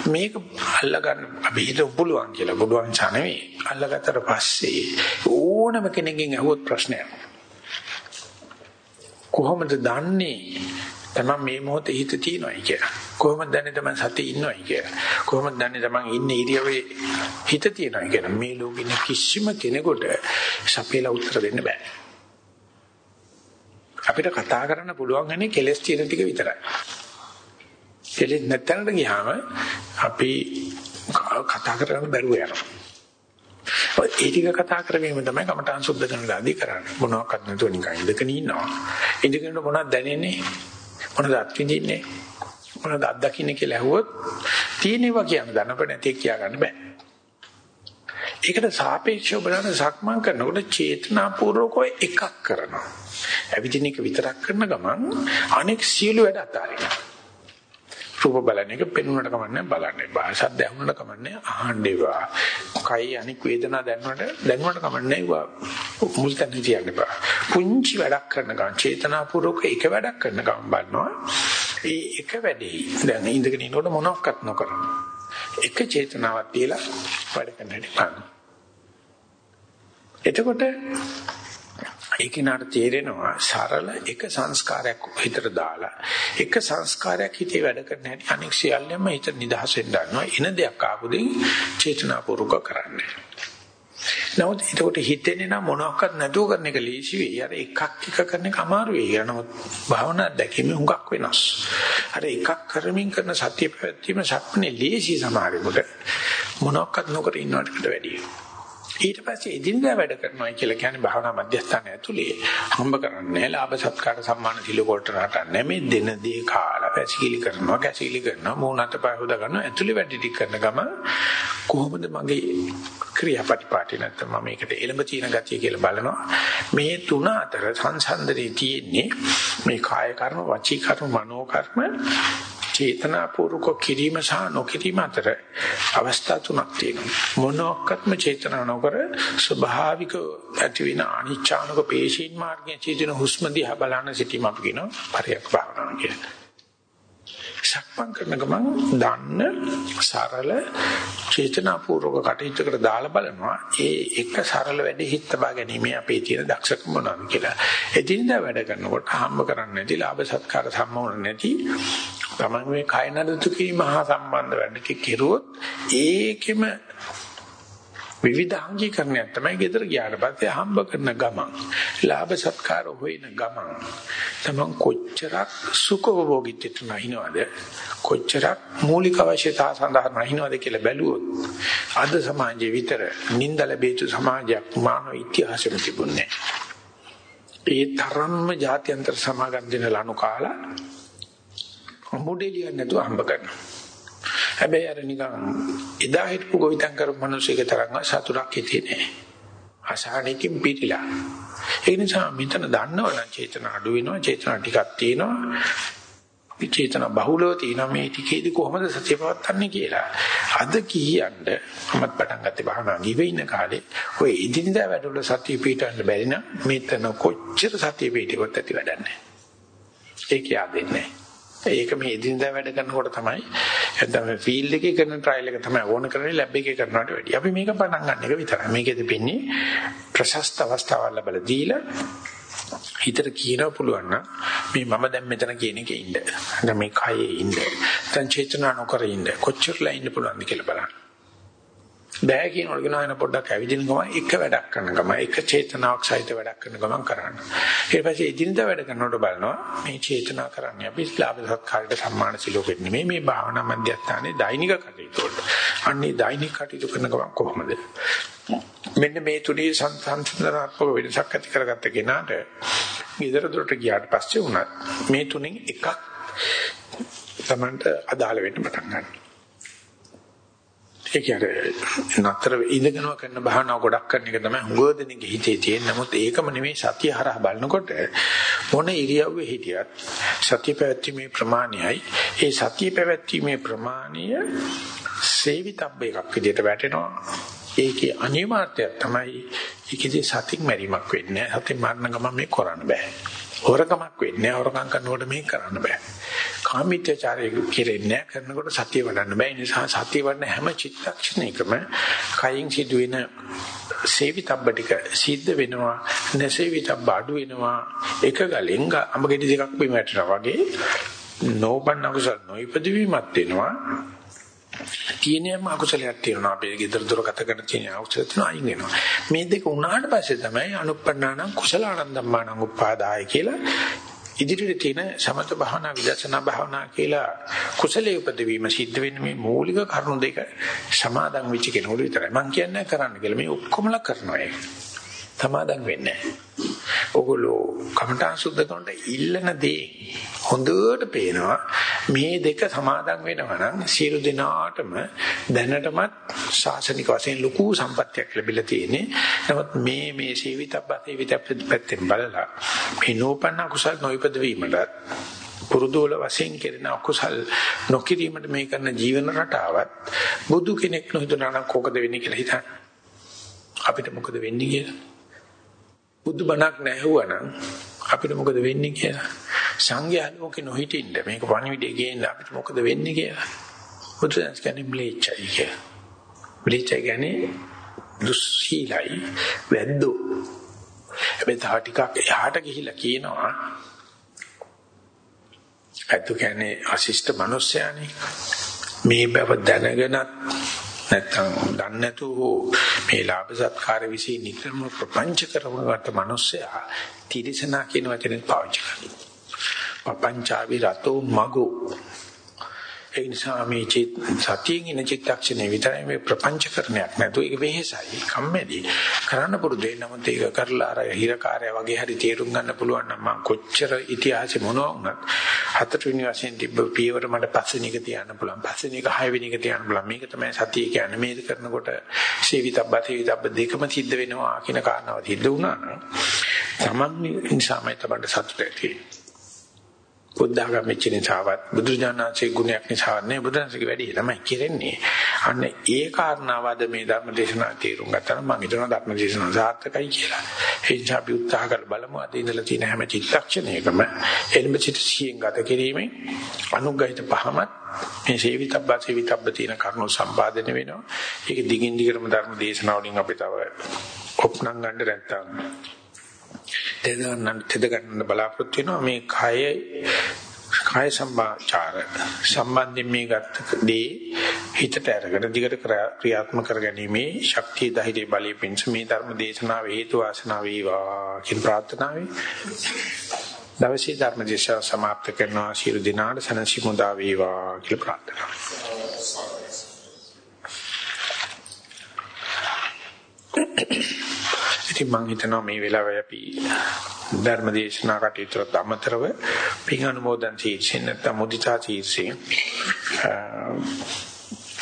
මේක අල්ලගන්න අපි හිතමු පුළුවන් කියලා. බුදුන් ඡානෙමේ අල්ලගත්තට පස්සේ ඕනම කෙනෙක්ගෙන් අහුවොත් ප්‍රශ්නයක්. කොහොමද දන්නේ තමන් මේ මොහොතේ හිත තියනවායි කියලා. කොහොමද දන්නේ තමන් සතිය ඉන්නවයි කියලා. කොහොමද දන්නේ තමන් ඉන්නේ ඉරියවේ හිත තියනවායි කියලා. මේ ලෝකෙ කිසිම කෙනෙකුට සපේලා උත්තර දෙන්න බෑ. අපිට කතා කරන්න පුළුවන් ගන්නේ කෙලස් තියෙන ටික විතරයි. කෙලෙස් නැත්තනට ගියාම අපි කතා කරන්න බැරුව යනවා. ඒ ටික කතා කරගෙන තමයි කමඨාන් සුද්ධ කරන දාදී කරන්නේ. මොනවාක්වත් නැතුව නිකන් ඉඳගෙන ඉන්නවා. ඉඳගෙන මොනවද දැනෙන්නේ? මොනවද අත්විඳින්නේ? මොනවද අත්දකින්නේ කියලා ඇහුවොත් තියෙනවා කියන දනප නැති කියා ගන්න බෑ. ඒකට සාපේක්ෂව බලන සක්මන් කරනකොට චේතනාපූර්වකව එකක් කරනවා. ඇවිදින එක විතරක් කරන ගමන් අනෙක් සියලු වැඩ අතාරිනවා. රූප බලන එක පෙනුනට කමන්නේ බලන්නේ. භාෂාත් දැනුනට කමන්නේ අහන්නේවා. කයි අනික් වේදනා දැනුනට දැනුනට කමන්නේ වා මුල් තැන තියන්න බා. පුංචි වැඩක් කරන ගමන් චේතනාපූර්වක එක වැඩක් කරන ගමන් බලනවා. ඒ එක වැඩේ දැන් ඉඳගෙන ඉන්නකොට මොනවත් නොකරන. එක චේතනාවක් තියලා වැඩ කරන්න හැටි එතකොට ඒ කෙනාට තේරෙනවා සරල එක සංස්කාරයක් හිතට දාලා එක සංස්කාරයක් හිතේ වැඩ කරන හැටි අනෙක් සියල්ලම හිත නිදහස් වෙන්න ගන්නවා එන දෙයක් ආපුදින් චේතනාපූර්වක කරන්නේ. නමුත් ඒකට හිතෙන්නේ නම් මොනවාක්වත් නැතුව කරන එක ලේසි වෙයි. අර එකක් එක කරන එක අමාරු වෙයි. නමුත් භාවනා දැකීම හුඟක් වෙනස්. අර එකක් කරමින් කරන සත්‍ය පැවැත්වීම සක්මනේ ලේසි සමහරෙකුට මොනවාක්වත් නොකර ඉන්නවට වැඩියි. ඊට පස්සේ එදිනදා වැඩ කරනවා කියලා කියන්නේ භාවනා මධ්‍යස්ථානය ඇතුලේ හම්බ කරන්නේ ලාභ සත්කාර සම්මාන සිලෝකට රටන්නේ මේ දෙන දේ කාලා පැසිකිලි කරනවා කැසිකිලි කරනවා මූණට පය හොදා ගන්නවා ඇතුලේ වැඩ ටික කරන ගම කොහොමද මගේ ක්‍රියාපටිපාටි නැත්නම් මම මේකට එළඹ තියෙන ගතිය කියලා බලනවා. මේ තුන අතර සංසන්දනයේ තියෙන්නේ මේ කාය කර්ම වචී කර්ම මනෝ කර්ම චේතනාපූර්වක කිරීම සහ නොකිරීම අතර අවස්ථා තුනක් තියෙනවා. මොනක්වත්ම චේතනා නොකර ස්වභාවික ඇති වෙන අනිච්ඡානක පේශීන් මාර්ගයේ චේතන හුස්ම දිහා බලන සිටීම අපි කියනවා පරියක් භාවනාව කියලා. සක්මන් කරන ගමන් දන්න සරල චේතනාපූර්වක කටයුත්තකට දාලා බලනවා ඒ එක සරල වැඩේ හිත තබා ගැනීම අපේ තියෙන දක්ෂකම මොනවාද කියලා. එදිනදා වැඩ කරනකොට හම්බ කරන්නේ නැති ලාභ සත්කාර සම්මෝහන නැති තමන් මේ කය නඩතු කිරීම හා සම්බන්ධ වැඩ කෙරුවොත් ඒකෙම විවිධාංගීකරණයක් තමයි ගෙදර ගියාට පස්සේ හම්බ කරන ගමන්. ලාභ සත්කාර හොයන ගමන්. තමන් කොච්චරක් සුඛෝභෝගීත්වයට නැහිනවද? කොච්චරක් මූලික අවශ්‍යතා සඳහා නැහිනවද කියලා බැලුවොත් අද සමාජයේ විතර නිନ୍ଦ ලැබෙතු සමාජයක් මානව ඉතිහාසෙම තිබුණේ ඒ තරම්ම ජාත්‍යන්තර සමාගම් දෙන ලනු කාලා මොඩෙලියක් නැතුව හම්බ කරනවා. හැබැයි අර නිකන් එදා හිටපු ගොවිතැන් කරපු මිනිස්සුක තරම්ව සතුටක් හිතේ නෑ. අසහනකින් පිටිලා. ඒ නිසා මෙතන දන්නවනම් චේතන අඩු වෙනවා, චේතන ටිකක් තියෙනවා. චේතන බහුලව තියෙනවා මේ ටිකේදී කොහොමද සත්‍ය පවත්න්නේ කියලා. අද කීයන්ද මමත් පටන් ගත්තේ බහනා ගිවේ ඉන්න කාලේ ඔය ඉදින්දා වැඩවල සත්‍ය පිටවන්න බැරි නම් මෙතන කොච්චර සත්‍ය පිටිවත් ඇති වැඩක් නැහැ. ඒක yaadෙන්නේ නැහැ. ඒක මේ එදිනදා වැඩ කරනකොට තමයි නැත්නම් ෆීල්ඩ් එකේ කරන ට්‍රයිල් එක තමයි ඕන කරන්නේ ලැබ් එකේ කරනවට වැඩිය. අපි මේක පටන් ගන්න එක විතරයි. මේකෙදි වෙන්නේ ප්‍රශස්ත අවස්ථාවල් ලැබලා දීලා හිතට කියනවා පුළුවන් නම් මේ මම දැන් මෙතන කියන එකේ ඉන්න. දැන් මේ කයේ ඉන්න. දැන් චේතනා නොකර ඉන්න. කොච්චරලා ඉන්න පුළුවන්ද කියලා බලන්න. බෑ කියනකොට කියනවා එන පොඩ්ඩක් ඇවිදින ගමන් එක වැඩක් කරන ගමන් එක චේතනාවක් සහිත වැඩක් කරන ගමන් කරන්න. ඊට පස්සේ එදිනදා වැඩ කරනකොට බලනවා මේ චේතනා කරන්නේ අපි ලාභ සත්කාරයට සම්මාන සිලෝකෙට නෙමෙයි මේ භාවනා මධ්‍යස්ථානයේ දෛනික කටයුතු වලට. අන්නේ දෛනික කටයුතු කරන ගමන් කොහොමද? මෙන්න මේ තුනේ සංසන්දනාත්මක වෙනසක් ඇති කරගත්ත කෙනාට ඊතර දුරට ගියාට පස්සේ උනත් මේ තුනෙන් එකක් තමන්ට අදාළ වෙන්න පටන් ගන්නවා. ඒ කියන්නේ නතර ඉඳගෙනම කරන භාවනාව ගොඩක් කරන එක තමයි හුඟ දෙනෙක්ගේ හිතේ තියෙන. නමුත් ඒකම නෙමෙයි සතිය හරහා බලනකොට මොන ඉරියව්වේ හිටියත් සතිය පැවැත්ීමේ ප්‍රමාණයයි ඒ සතිය පැවැත්ීමේ ප්‍රමාණය සේවිතබ්බ එකක් විදිහට වැටෙනවා. ඒකේ අනිවාර්යය තමයි ඒකේදී සතික් මැරීමක් වෙන්නේ. සතිය මරණ ගමන් මේ කරන්න බෑ. හොරකමක් වෙන්නේ හොරකම් කරනකොට මේක කරන්න බෑ. කාමීත්‍යචාරය කෙරෙන්නේ කරනකොට සතිය වඩන්න බෑ. ඒ නිසා සතිය වඩන හැම චිත්තක්ෂණයකම කයින් සිදුවෙන සේවිතබ්බ ටික සිද්ධ වෙනවා. නැසේවිතබ්බ අඩු වෙනවා. එක ගලෙන් අඹ ගෙඩි දෙකක් බිම වැටෙනවා වගේ නෝබන් අකුසල් නොයිපදවීමක් වෙනවා. තියෙනම අකුසලයක් තියෙනවා. අපේ ගෙදර දොර ගත කරන තියෙන අකුසල තියෙනවා අයින් වෙනවා. මේ දෙක උනාට පස්සේ තමයි අනුප්පන්නානම් කුසලානන් ධම්මානම් උපාදාය කියලා ඉදිරියට තියෙන සමත භාවනා විදර්ශනා භාවනා කියලා කුසලයේ උපදවීම සිද්ධ වෙන්නේ මේ මූලික කරුණු දෙක සමාදන් වෙච්ච කෙනෙකුට විතරයි. මම කියන්නේ කරන්න කියලා. මේ ඔක්කොමලා කරනවා ඒක. සමාදන් වෙන්නේ ඕගොල්ලෝ කමඨාන් සුද්ධ කරනට ඉල්ලන දේ හොඳට පේනවා මේ දෙක සමාදන් වෙනවා නම් සියලු දෙනාටම දැනටමත් ශාසනික වශයෙන් ලොකු සම්පත්තියක් ලැබිලා තියෙන්නේ. නමුත් මේ මේ සීවිතබ්බ සීවිතබ්බ පැත්තෙන් බලලා මේ නෝපන්න කුසල් නොයිපද වීමට පුරුදුවල වශයෙන් කෙරෙන අකුසල් නොකිරීමට මේ කරන ජීවන රටාවත් බුදු කෙනෙක් නොහිතනා නම් කොකද වෙන්නේ කියලා හිතන්න. අපිට මොකද වෙන්නේ කියලා බුදු බණක් නැහුවනම් අපිට මොකද වෙන්නේ කියලා? සංඝයා ලෝකේ නොහිටින්න. මේක පණිවිඩය ගේන්න අපිට මොකද වෙන්නේ කියලා. බුදුසසුන කියන්නේ බ්ලේච්චයි කියලා. බ්ලේච්චයි කියන්නේ දුස්සීලයි වැද්දෝ. හැබැයි තව ටිකක් එහාට ගිහිල්ලා කියනවා. අතු කියන්නේ අශිෂ්ට මිනිස්යානේ මේ බව දැනගෙනත් නැත්තම් දන්නේ නැතුව මේ ලාභ සත්කාර વિશે නිතරම ප්‍රපංච කරවගත මිනිස්සයා තිරසනා කියන වචනේ පාවිච්චි කරනවා. පపంచාවි රතෝ මගෝ ඒ නිසා මේ චිත් සතියෙන් ඉන චිත්තක්ෂණේ විතරයි මේ ප්‍රපංචකරණයක් නැතු ඒක වෙහෙසයි කම්මැලි. කරන්න පුරුදු වෙනමුත් ඒක කරලා අර හිරකාරය වගේ හරි තේරුම් ගන්න පුළුවන් නම් මම කොච්චර ඉතිහාසෙ මොනවා වුණත් හතරවෙනි වශයෙන් තිබ්බ පියවර මට පස්වෙනි එක තියන්න පුළුවන්. පස්වෙනි එක හයවෙනි එක තියන්න පුළුවන්. මේක තමයි සතිය කියන්නේ. මේක කරනකොට සේවිතබ්බ තේවිතබ්බ දෙකම සිද්ධ වෙනවා කියන කාරණාව සිද්ධ වුණා නම් තමන් නිසාමයි තමයි සතුට ඇති වෙන්නේ. බුද්ධඝම වෙච්ච නිසාවත් බුදුජානනාංශයේ ගුණයක් නිසාවත් නේ බුදුන්සේගේ වැඩි තමයි කෙරෙන්නේ. අන්න ඒ කාරණාව අද මේ ධර්ම දේශනා තේරුම් ගත්තා නම් මම හිතනවා ධර්ම දේශනාව සාර්ථකයි කියලා. ඒ නිසා අපි උත්සාහ කර බලමු අද ඉඳලා තියෙන හැම චිත්තක්ෂණයකම එල්ම චිත්ත සියෙන් ගත කිරීමෙන් අනුග්‍රහිත පහමත් මේ සේවිතබ්බ සේවිතබ්බ තියෙන කරුණු සම්පාදනය වෙනවා. ඒක දිගින් දිගටම ධර්ම දේශනාවලින් අපි තව ඔප්නම් ගන්න නැත්තම් දෙදගන්න දෙදගන්න බලාපොරොත්තු වෙනවා මේ කය කාය සම්බාචාර සම්බන්ධයෙන් මේ ගත්ත දේ හිතට අරගෙන දිගට ක්‍රියාත්මක කරගැනීමේ ශක්තිය ධෛර්ය බලය පිණිස මේ ධර්ම දේශනාව හේතු වාසනා වේවා කියන ප්‍රාර්ථනාවයි දවසේ ධර්ම දේශනාව સમાપ્ત කරනවා ශිරු දිනාට සනසි මුදා වේවා කියලා ප්‍රාර්ථනා Thank ඉතින් මම හිතනවා මේ වෙලාවේ අපි ධර්ම දේශනා කටයුතුට අමතරව පින් අනුමෝදන් සීසෙන් නැත්නම් මුදිතා සීසෙන්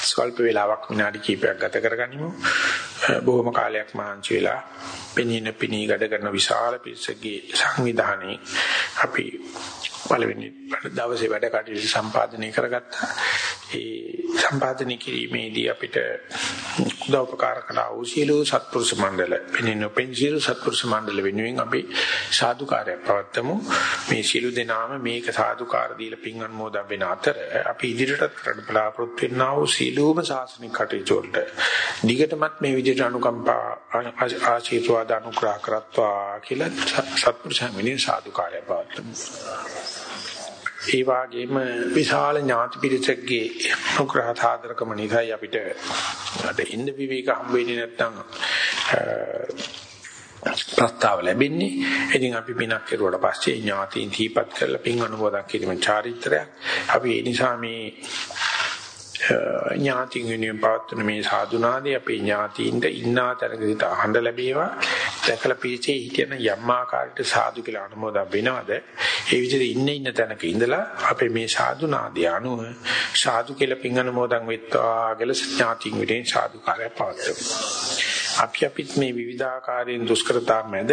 ස්වල්ප වේලාවක් විනාඩි කිහිපයක් ගත කරගනිමු. බොහොම කාලයක් මහන්සි වෙලා පෙනීන පිනී ගඩ කරන විශාල පිරිසකගේ සංවිධානයේ අපි පළවෙනි දවසේ වැඩ කටයුතු සම්පාදනය කරගත්තා. ඒ සම්පාදනය කිරීමේදී අපිට උදව් උපකාර කළා වූ සියලු සත්පුරුෂ මණ්ඩල පිනිනු පෙන්සිල් සත්පුරුෂ මණ්ඩල වෙනුවෙන් අපි සාදුකාරයක් පවත්වමු මේ සියලු දෙනාම මේක සාදුකාර දීලා පින් අනුමෝදන් වෙන අතර අපි ඉදිරියටත් කරන්න බලාපොරොත්තු වෙනා වූ සීලූම සාසනික කටයුතු වලට දිගටමත් මේ විදිහට අනුකම්පා ආශීර්වාද අනුග්‍රහ කරත්වා කියලා සත්පුරුෂයන් වෙනුවෙන් සාදුකාරය පවත්වමු ඒ වගේම විශාල ඥාති පිරිසකගේ අනුග්‍රහ සාදරකම නිසායි අපිට අද ඉන්න විවේක හම්බ වෙන්නේ නැත්නම් ප්‍රස්තාව ලැබෙන්නේ. ඉතින් අපි පිනක් කෙරුවට පස්සේ ඥාතීන් තීපත් කරලා පින් අනුමෝදන් කිරීම චාරිත්‍රයක්. අපි ඒ නිසා මේ ඥාතින් වෙනුවෙන් පවත්වන මේ සාදුනාදී අපේ ඥාතීන්ට ඉන්නා තැනකදී අහන්න ලැබේවා. දැකලා පිළිචේ හිටියන යම් ආකාරයකට සාදු කියලා අනුමෝදන් වෙනවද? ඒ විදිහට ඉන්න ඉන්න තැනක ඉඳලා අපේ මේ සාදුනාදී අනුව සාදු කියලා පින් අනුමෝදන් වෙත්වා කියලා ඥාතින් වෙනුවෙන් සාදුකාරය පවත්වමු. අපි අපිත් මේ විවිධාකාරයෙන් දුෂ්කරතා මැද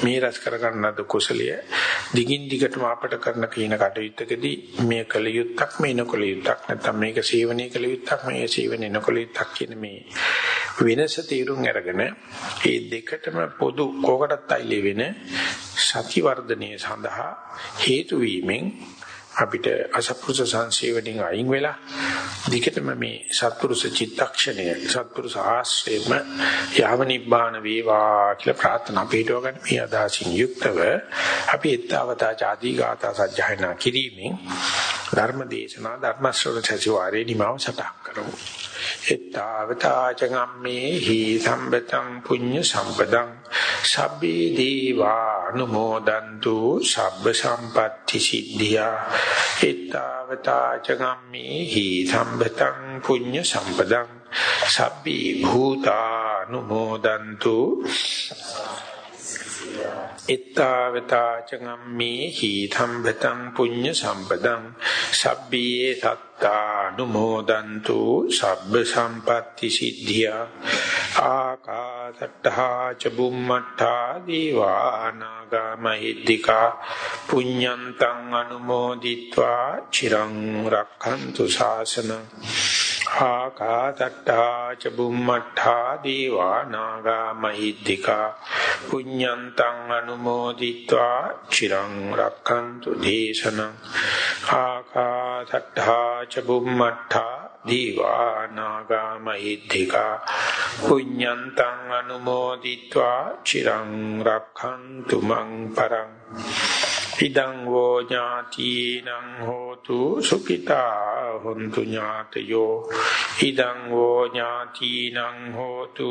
මේ රැස් කරගන්නද කුසලය දිගින් දිගටම අපට කරන කීන කටයුත්තකදී මේ කල යුත්තක් මේ නොකල යුත්තක් නැත්නම් මේක සේවනයේ කල යුත්තක් මේ සේවනයේ නොකල යුත්තක් කියන මේ වෙනස තීරුම් අරගෙන ඒ දෙකටම පොදු කෝකටත් අයිලේ වෙන සති වර්ධනයේ සඳහා හේතු වීමෙන් අපිට අසත්පුරුෂ සංසේවණින් අයින් වෙලා දිගටම මේ සත්පුරුෂ චිත්තක්ෂණය සත්පුරුෂ ආශ්‍රේම යාව නිබ්බාන වේවා කියලා ප්‍රාර්ථනා පිටව ගන්න. මේ අදාසින් යුක්තව අපි ඊතාවතා ආදී ගාථා සජ්ජායනා කිරීමෙන් ධර්ම දේශනා ධර්ම ශ්‍රවණ සතිවාරේ නිමාව සටහන් කරමු. ඊතාවතා චගම්මේ හි සම්බතං පුඤ්ඤ සම්පදං සබ්බේ දීවා අනුමෝදන්තු සබ්බ සම්පatti සිද්ධියා ඊතාවතා චගම්මේ හි සම්බතං පුඤ්ඤ සම්පදං සබ්බේ භූතානුමෝදන්තු ittavata චගම්මේ හි ධම්පතං පුඤ්ඤ සම්පදං සබ්බේ ත්තානුමෝදන්තු සබ්බ සම්පatti සිද්ධියා ආකාසට්ඨා ච බුම්මට්ඨා දීවානාගා මහිද්దికා පුඤ්ඤන්තං අනුමෝදිත්වා චිරං රක්ඛන්තු ශාසනං ආකාසට්ඨා ච බුම්මට්ඨා දීවානාගා මහිද්దికා පුඤ්ඤන්තං අනුමෝදිත්වා චිරං රක්ඛන්තු දේශනං ආකාසට්ඨා ච බුම්මට්ටා දීවා නාග මහිද්దికා පුඤ්ඤන්තං අනුමෝදිත්වා චිරං රක්ඛන්තු මං පරං ඉදං වෝ ඥාතිනං හෝතු සුඛිතා හොන්තු ඥාතයෝ ඉදං වෝ ඥාතිනං හෝතු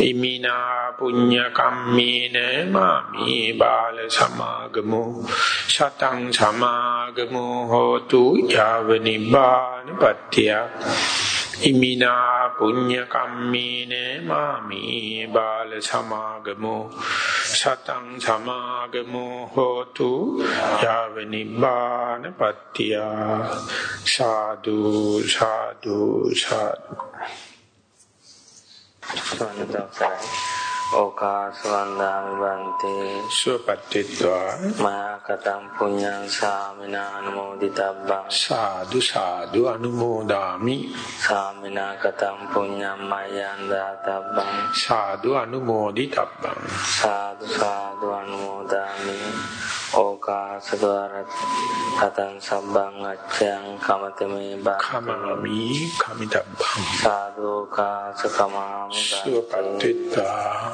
ඉමිනා පුඤ්ඤ කම්මේන මාමේ බාල සමාගමෝ සතං සමාගමෝ හෝතු යාව නිබ්බානපත්ත්‍ය ඉමිනා පුඤ්ඤ කම්මේන මාමේ බාල සමාගමෝ සතං සමාගමෝ හෝතු යාව නිබ්බාන පත්‍තිය සාදු සාදු සාදු 算了，就到这来。Oka, Okaswandang Bante Supatitva Mahakatang Punyang Samina Anumoditabang Sadu Sadu Anumodami Samina Katang Punyang Mayan Databang Sadu Anumoditabang Sadu Sadu Anumodami Okaswara Katang Sabang Acang Kamatemi Bang Kamami Kamitabang Sadu Kasukamami Supatitva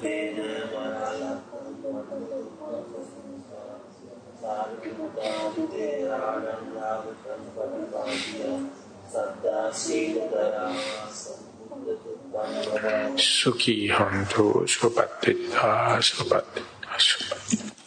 තමීජතු සුඛී හන්තු සුපත්තිතා සුපත්තිතා සුපත්තිතා